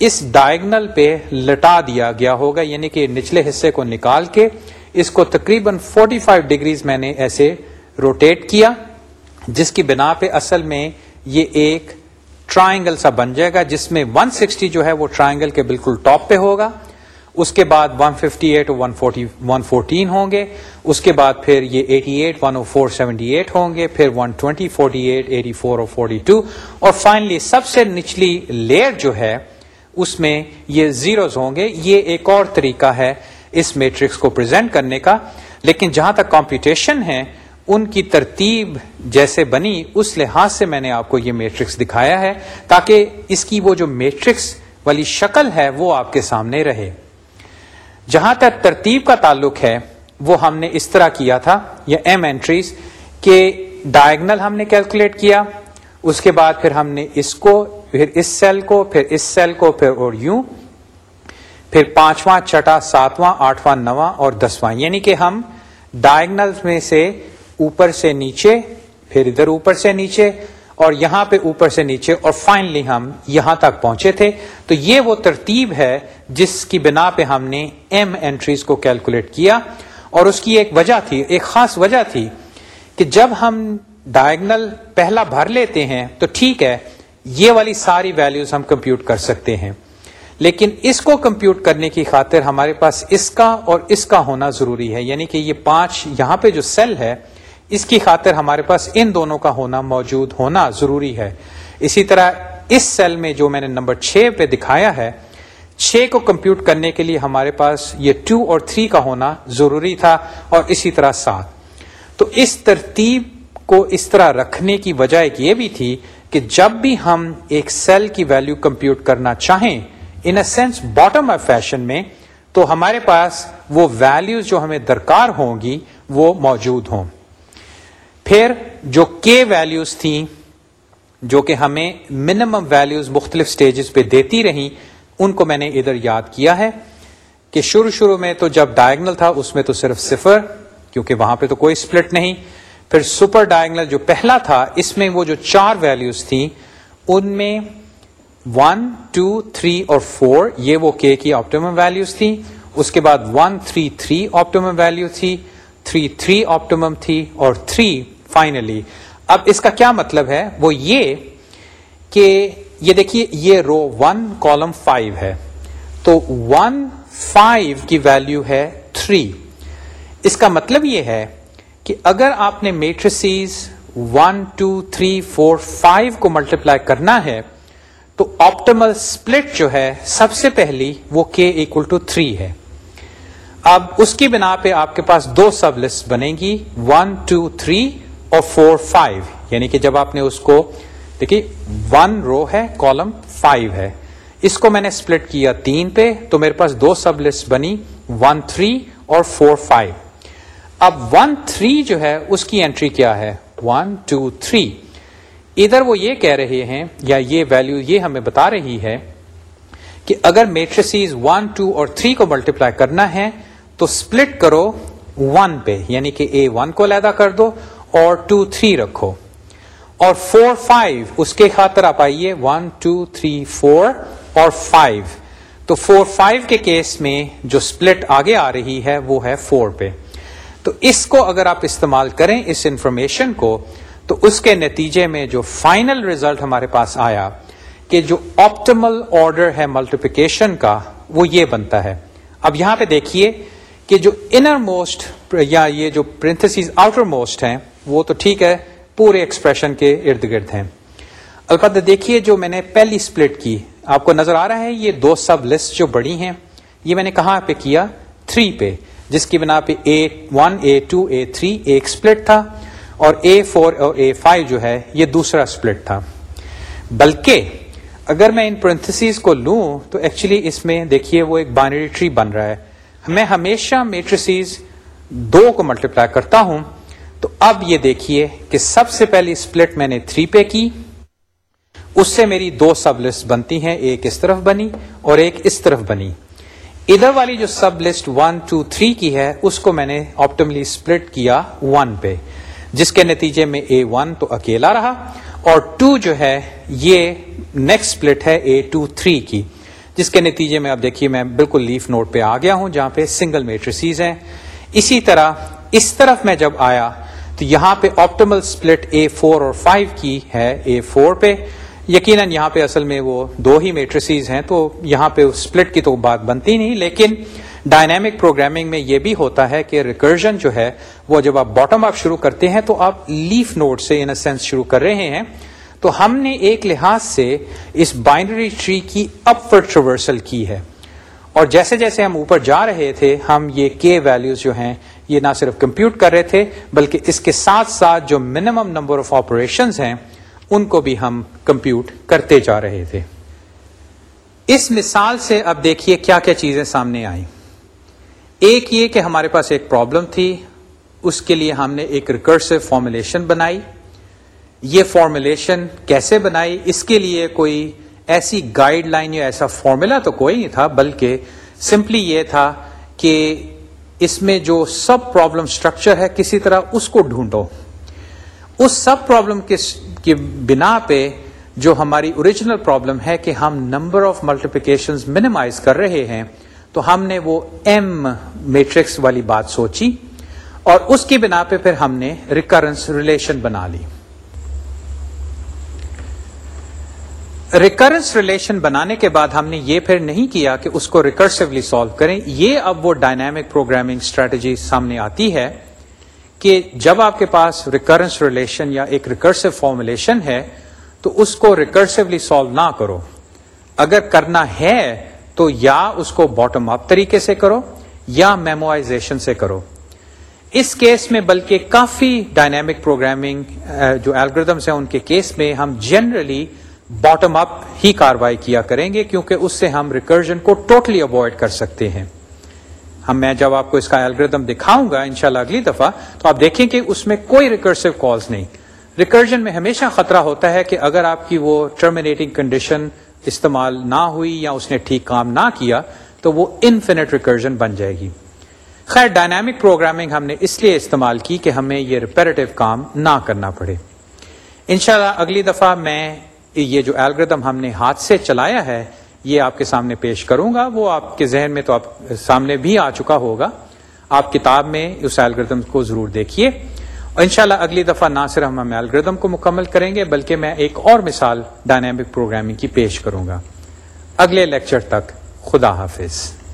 اس ڈائگنل پہ لٹا دیا گیا ہوگا یعنی کہ نچلے حصے کو نکال کے اس کو تقریباً 45 فائیو ڈگریز میں نے ایسے روٹیٹ کیا جس کی بنا پہ اصل میں یہ ایک ٹرائنگل سا بن جائے گا جس میں 160 جو ہے وہ ٹرائنگل کے بالکل ٹاپ پہ ہوگا اس کے بعد 158 ففٹی ایٹ ہوں گے اس کے بعد پھر یہ 88 104 78 ہوں گے پھر 120 48 84 اور 42 اور فائنلی سب سے نچلی لیئر جو ہے اس میں یہ زیروز ہوں گے یہ ایک اور طریقہ ہے اس میٹرکس کو پریزنٹ کرنے کا لیکن جہاں تک کمپیٹیشن ہے ان کی ترتیب جیسے بنی اس لحاظ سے میں نے آپ کو یہ میٹرکس دکھایا ہے تاکہ اس کی وہ جو میٹرکس والی شکل ہے وہ آپ کے سامنے رہے جہاں تک ترتیب کا تعلق ہے وہ ہم نے اس طرح کیا تھا یہ ایم اینٹریز کہ ڈائگنل ہم نے کیلکولیٹ کیا اس کے بعد پھر ہم نے اس کو پھر اس سیل کو پھر اس سیل کو پھر اور یوں پھر پانچواں چھٹا ساتواں آٹھواں نواں اور دسواں یعنی کہ ہم ڈائگنل میں سے اوپر سے نیچے پھر ادھر اوپر سے نیچے اور یہاں پہ اوپر سے نیچے اور فائنلی ہم یہاں تک پہنچے تھے تو یہ وہ ترتیب ہے جس کی بنا پہ ہم نے ایم انٹریز کو کیلکولیٹ کیا اور اس کی ایک وجہ تھی ایک خاص وجہ تھی کہ جب ہم ڈائگنل پہلا بھر لیتے ہیں تو ٹھیک ہے یہ والی ساری ویلیوز ہم کمپیوٹ کر سکتے ہیں لیکن اس کو کمپیوٹ کرنے کی خاطر ہمارے پاس اس کا اور اس کا ہونا ضروری ہے یعنی کہ یہ پانچ یہاں پہ جو سیل ہے اس کی خاطر ہمارے پاس ان دونوں کا ہونا موجود ہونا ضروری ہے اسی طرح اس سیل میں جو میں نے نمبر چھ پہ دکھایا ہے چھ کو کمپیوٹ کرنے کے لیے ہمارے پاس یہ ٹو اور تھری کا ہونا ضروری تھا اور اسی طرح سات تو اس ترتیب کو اس طرح رکھنے کی وجہ ایک یہ بھی تھی کہ جب بھی ہم ایک سیل کی ویلو کمپیوٹ کرنا چاہیں in a sense bottom up fashion میں تو ہمارے پاس وہ جو ہمیں درکار ہوں گی وہ موجود ہوں پھر جو کے ویلوز تھیں جو کہ ہمیں منیمم ویلوز مختلف سٹیجز پہ دیتی رہی ان کو میں نے ادھر یاد کیا ہے کہ شروع شروع میں تو جب ڈائگنل تھا اس میں تو صرف صفر کیونکہ وہاں پہ تو کوئی سپلٹ نہیں پھر سپر جو پہلا تھا اس میں وہ جو چار ویلیوز تھی ان میں ون ٹو تھری اور فور یہ وہ کے کی ویلیوز اس کے بعد ون تھری تھری ویلیو تھی تھری تھری تھی اور تھری فائنلی اب اس کا کیا مطلب ہے وہ یہ کہ یہ دیکھیے یہ رو ون کالم فائیو ہے تو ون فائیو کی ویلیو ہے تھری اس کا مطلب یہ ہے کہ اگر آپ نے matrices one two three four five کو ملٹیپلائی کرنا ہے تو آپٹمل اسپلٹ جو ہے سب سے پہلی وہ کے ایکل ٹو تھری ہے اب اس کی بنا پہ آپ کے پاس دو سب لسٹ بنے گی ون ٹو تھری اور فور فائیو یعنی کہ جب آپ نے اس کو دیکھیے ون رو ہے کالم فائیو ہے اس کو میں نے اسپلٹ کیا تین پہ تو میرے پاس دو سب لسٹ بنی ون تھری اور فور فائیو اب ون تھری جو ہے اس کی انٹری کیا ہے ون ٹو تھری ادھر وہ یہ کہہ رہے ہیں یا یہ ویلو یہ ہمیں بتا رہی ہے کہ اگر میٹریسیز ون ٹو اور تھری کو ملٹیپلائی کرنا ہے تو سپلٹ کرو ون پہ یعنی کہ اے ون کو علیحدہ کر دو اور ٹو تھری رکھو اور فور فائیو اس کے خاطر آپ آئیے ون ٹو تھری فور اور فائیو تو فور فائیو کے کیس میں جو سپلٹ آگے آ رہی ہے وہ ہے فور پہ تو اس کو اگر آپ استعمال کریں اس انفارمیشن کو تو اس کے نتیجے میں جو فائنل ریزلٹ ہمارے پاس آیا کہ جو آپٹمل آرڈر ہے ملٹیپیکیشن کا وہ یہ بنتا ہے اب یہاں پہ دیکھیے کہ جو انر موسٹ یا یہ جو پرنتھسیز آؤٹر موسٹ ہیں وہ تو ٹھیک ہے پورے ایکسپریشن کے ارد گرد ہیں البتہ دیکھیے جو میں نے پہلی سپلٹ کی آپ کو نظر آ رہا ہے یہ دو سب لسٹ جو بڑی ہیں یہ میں نے کہاں پہ کیا تھری پہ جس کی بنا پہ A one A two A three ایک اسپلٹ تھا اور اے فور اور اے فائیو جو ہے یہ دوسرا اسپلٹ تھا بلکہ اگر میں ان کو لوں تو ایکچولی اس میں دیکھیے وہ ایک بائنری ٹری بن رہا ہے میں ہمیشہ میٹریسیز دو کو ملٹیپلائی کرتا ہوں تو اب یہ دیکھیے کہ سب سے پہلی اسپلٹ میں نے تھری پہ کی اس سے میری دو سب لسٹ بنتی ہیں ایک اس طرف بنی اور ایک اس طرف بنی ادھر والی جو sublist one two three کی ہے اس کو میں نے آپٹملی اسپلٹ کیا ون پہ جس کے نتیجے میں اے ون تو اکیلا رہا اور ٹو جو ہے یہ نیکسٹ اسپلٹ ہے اے ٹو تھری کی جس کے نتیجے میں اب دیکھیے میں بالکل لیف نوٹ پہ آ گیا ہوں جہاں پہ سنگل میٹریسیز ہیں اسی طرح اس طرف میں جب آیا تو یہاں پہ اسپلٹ اے فور اور فائیو کی ہے اے فور پہ یقیناً یہاں پہ اصل میں وہ دو ہی میٹریسیز ہیں تو یہاں پہ اسپلٹ کی تو بات بنتی نہیں لیکن ڈائنامک پروگرامنگ میں یہ بھی ہوتا ہے کہ ریکرجن جو ہے وہ جب آپ باٹم اپ شروع کرتے ہیں تو آپ لیف نوٹ سے ان اے سینس شروع کر رہے ہیں تو ہم نے ایک لحاظ سے اس بائنڈری ٹری کی اپ ٹریورسل کی ہے اور جیسے جیسے ہم اوپر جا رہے تھے ہم یہ کے ویلیوز جو ہیں یہ نہ صرف کمپیوٹ کر رہے تھے بلکہ اس کے ساتھ ساتھ جو منیمم نمبر آف آپریشنز ہیں ان کو بھی ہم کمپیوٹ کرتے جا رہے تھے اس مثال سے اب دیکھیے کیا کیا چیزیں سامنے آئیں ایک یہ کہ ہمارے پاس ایک پرابلم تھی اس کے لیے ہم نے ایک ریکرسو فارمولیشن بنائی یہ فارمولیشن کیسے بنائی اس کے لیے کوئی ایسی گائیڈ لائن یا ایسا فارمولا تو کوئی نہیں تھا بلکہ سمپلی یہ تھا کہ اس میں جو سب پرابلم اسٹرکچر ہے کسی طرح اس کو ڈھونڈو اس سب پرابلم کے کی بنا پہ جو ہماری اوریجنل پرابلم ہے کہ ہم نمبر آف ملٹیپلیکیشن مینیمائز کر رہے ہیں تو ہم نے وہ ایم میٹرکس والی بات سوچی اور اس کی بنا پہ پھر ہم نے ریکرنس ریلیشن بنا لی ریکرنس ریلیشن بنانے کے بعد ہم نے یہ پھر نہیں کیا کہ اس کو ریکرسولی سالو کریں یہ اب وہ ڈائنامک پروگرامنگ اسٹریٹجی سامنے آتی ہے کہ جب آپ کے پاس ریکرنس ریلیشن یا ایک ریکرسو فارمولیشن ہے تو اس کو ریکرسولی سالو نہ کرو اگر کرنا ہے تو یا اس کو باٹم اپ طریقے سے کرو یا میموائزیشن سے کرو اس کیس میں بلکہ کافی ڈائنامک پروگرامنگ جو الگریدمس ہیں ان کے کیس میں ہم جنرلی باٹم اپ ہی کاروائی کیا کریں گے کیونکہ اس سے ہم ریکرجن کو ٹوٹلی totally اوائڈ کر سکتے ہیں ہم میں جب آپ کو اس کا الگریدم دکھاؤں گا انشاءاللہ اگلی دفعہ تو آپ دیکھیں کہ اس میں کوئی ریکرسو کالز نہیں ریکرجن میں ہمیشہ خطرہ ہوتا ہے کہ اگر آپ کی وہ ٹرمینیٹنگ کنڈیشن استعمال نہ ہوئی یا اس نے ٹھیک کام نہ کیا تو وہ انفینٹ ریکرجن بن جائے گی خیر ڈائنامک پروگرامنگ ہم نے اس لیے استعمال کی کہ ہمیں یہ ریپیرٹیو کام نہ کرنا پڑے انشاءاللہ اگلی دفعہ میں یہ جو الگریدم ہم نے ہاتھ سے چلایا ہے یہ آپ کے سامنے پیش کروں گا وہ آپ کے ذہن میں تو آپ سامنے بھی آ چکا ہوگا آپ کتاب میں اس الگردم کو ضرور دیکھیے ان اگلی دفعہ نہ صرف ہم الگردم کو مکمل کریں گے بلکہ میں ایک اور مثال ڈائنامک پروگرامنگ کی پیش کروں گا اگلے لیکچر تک خدا حافظ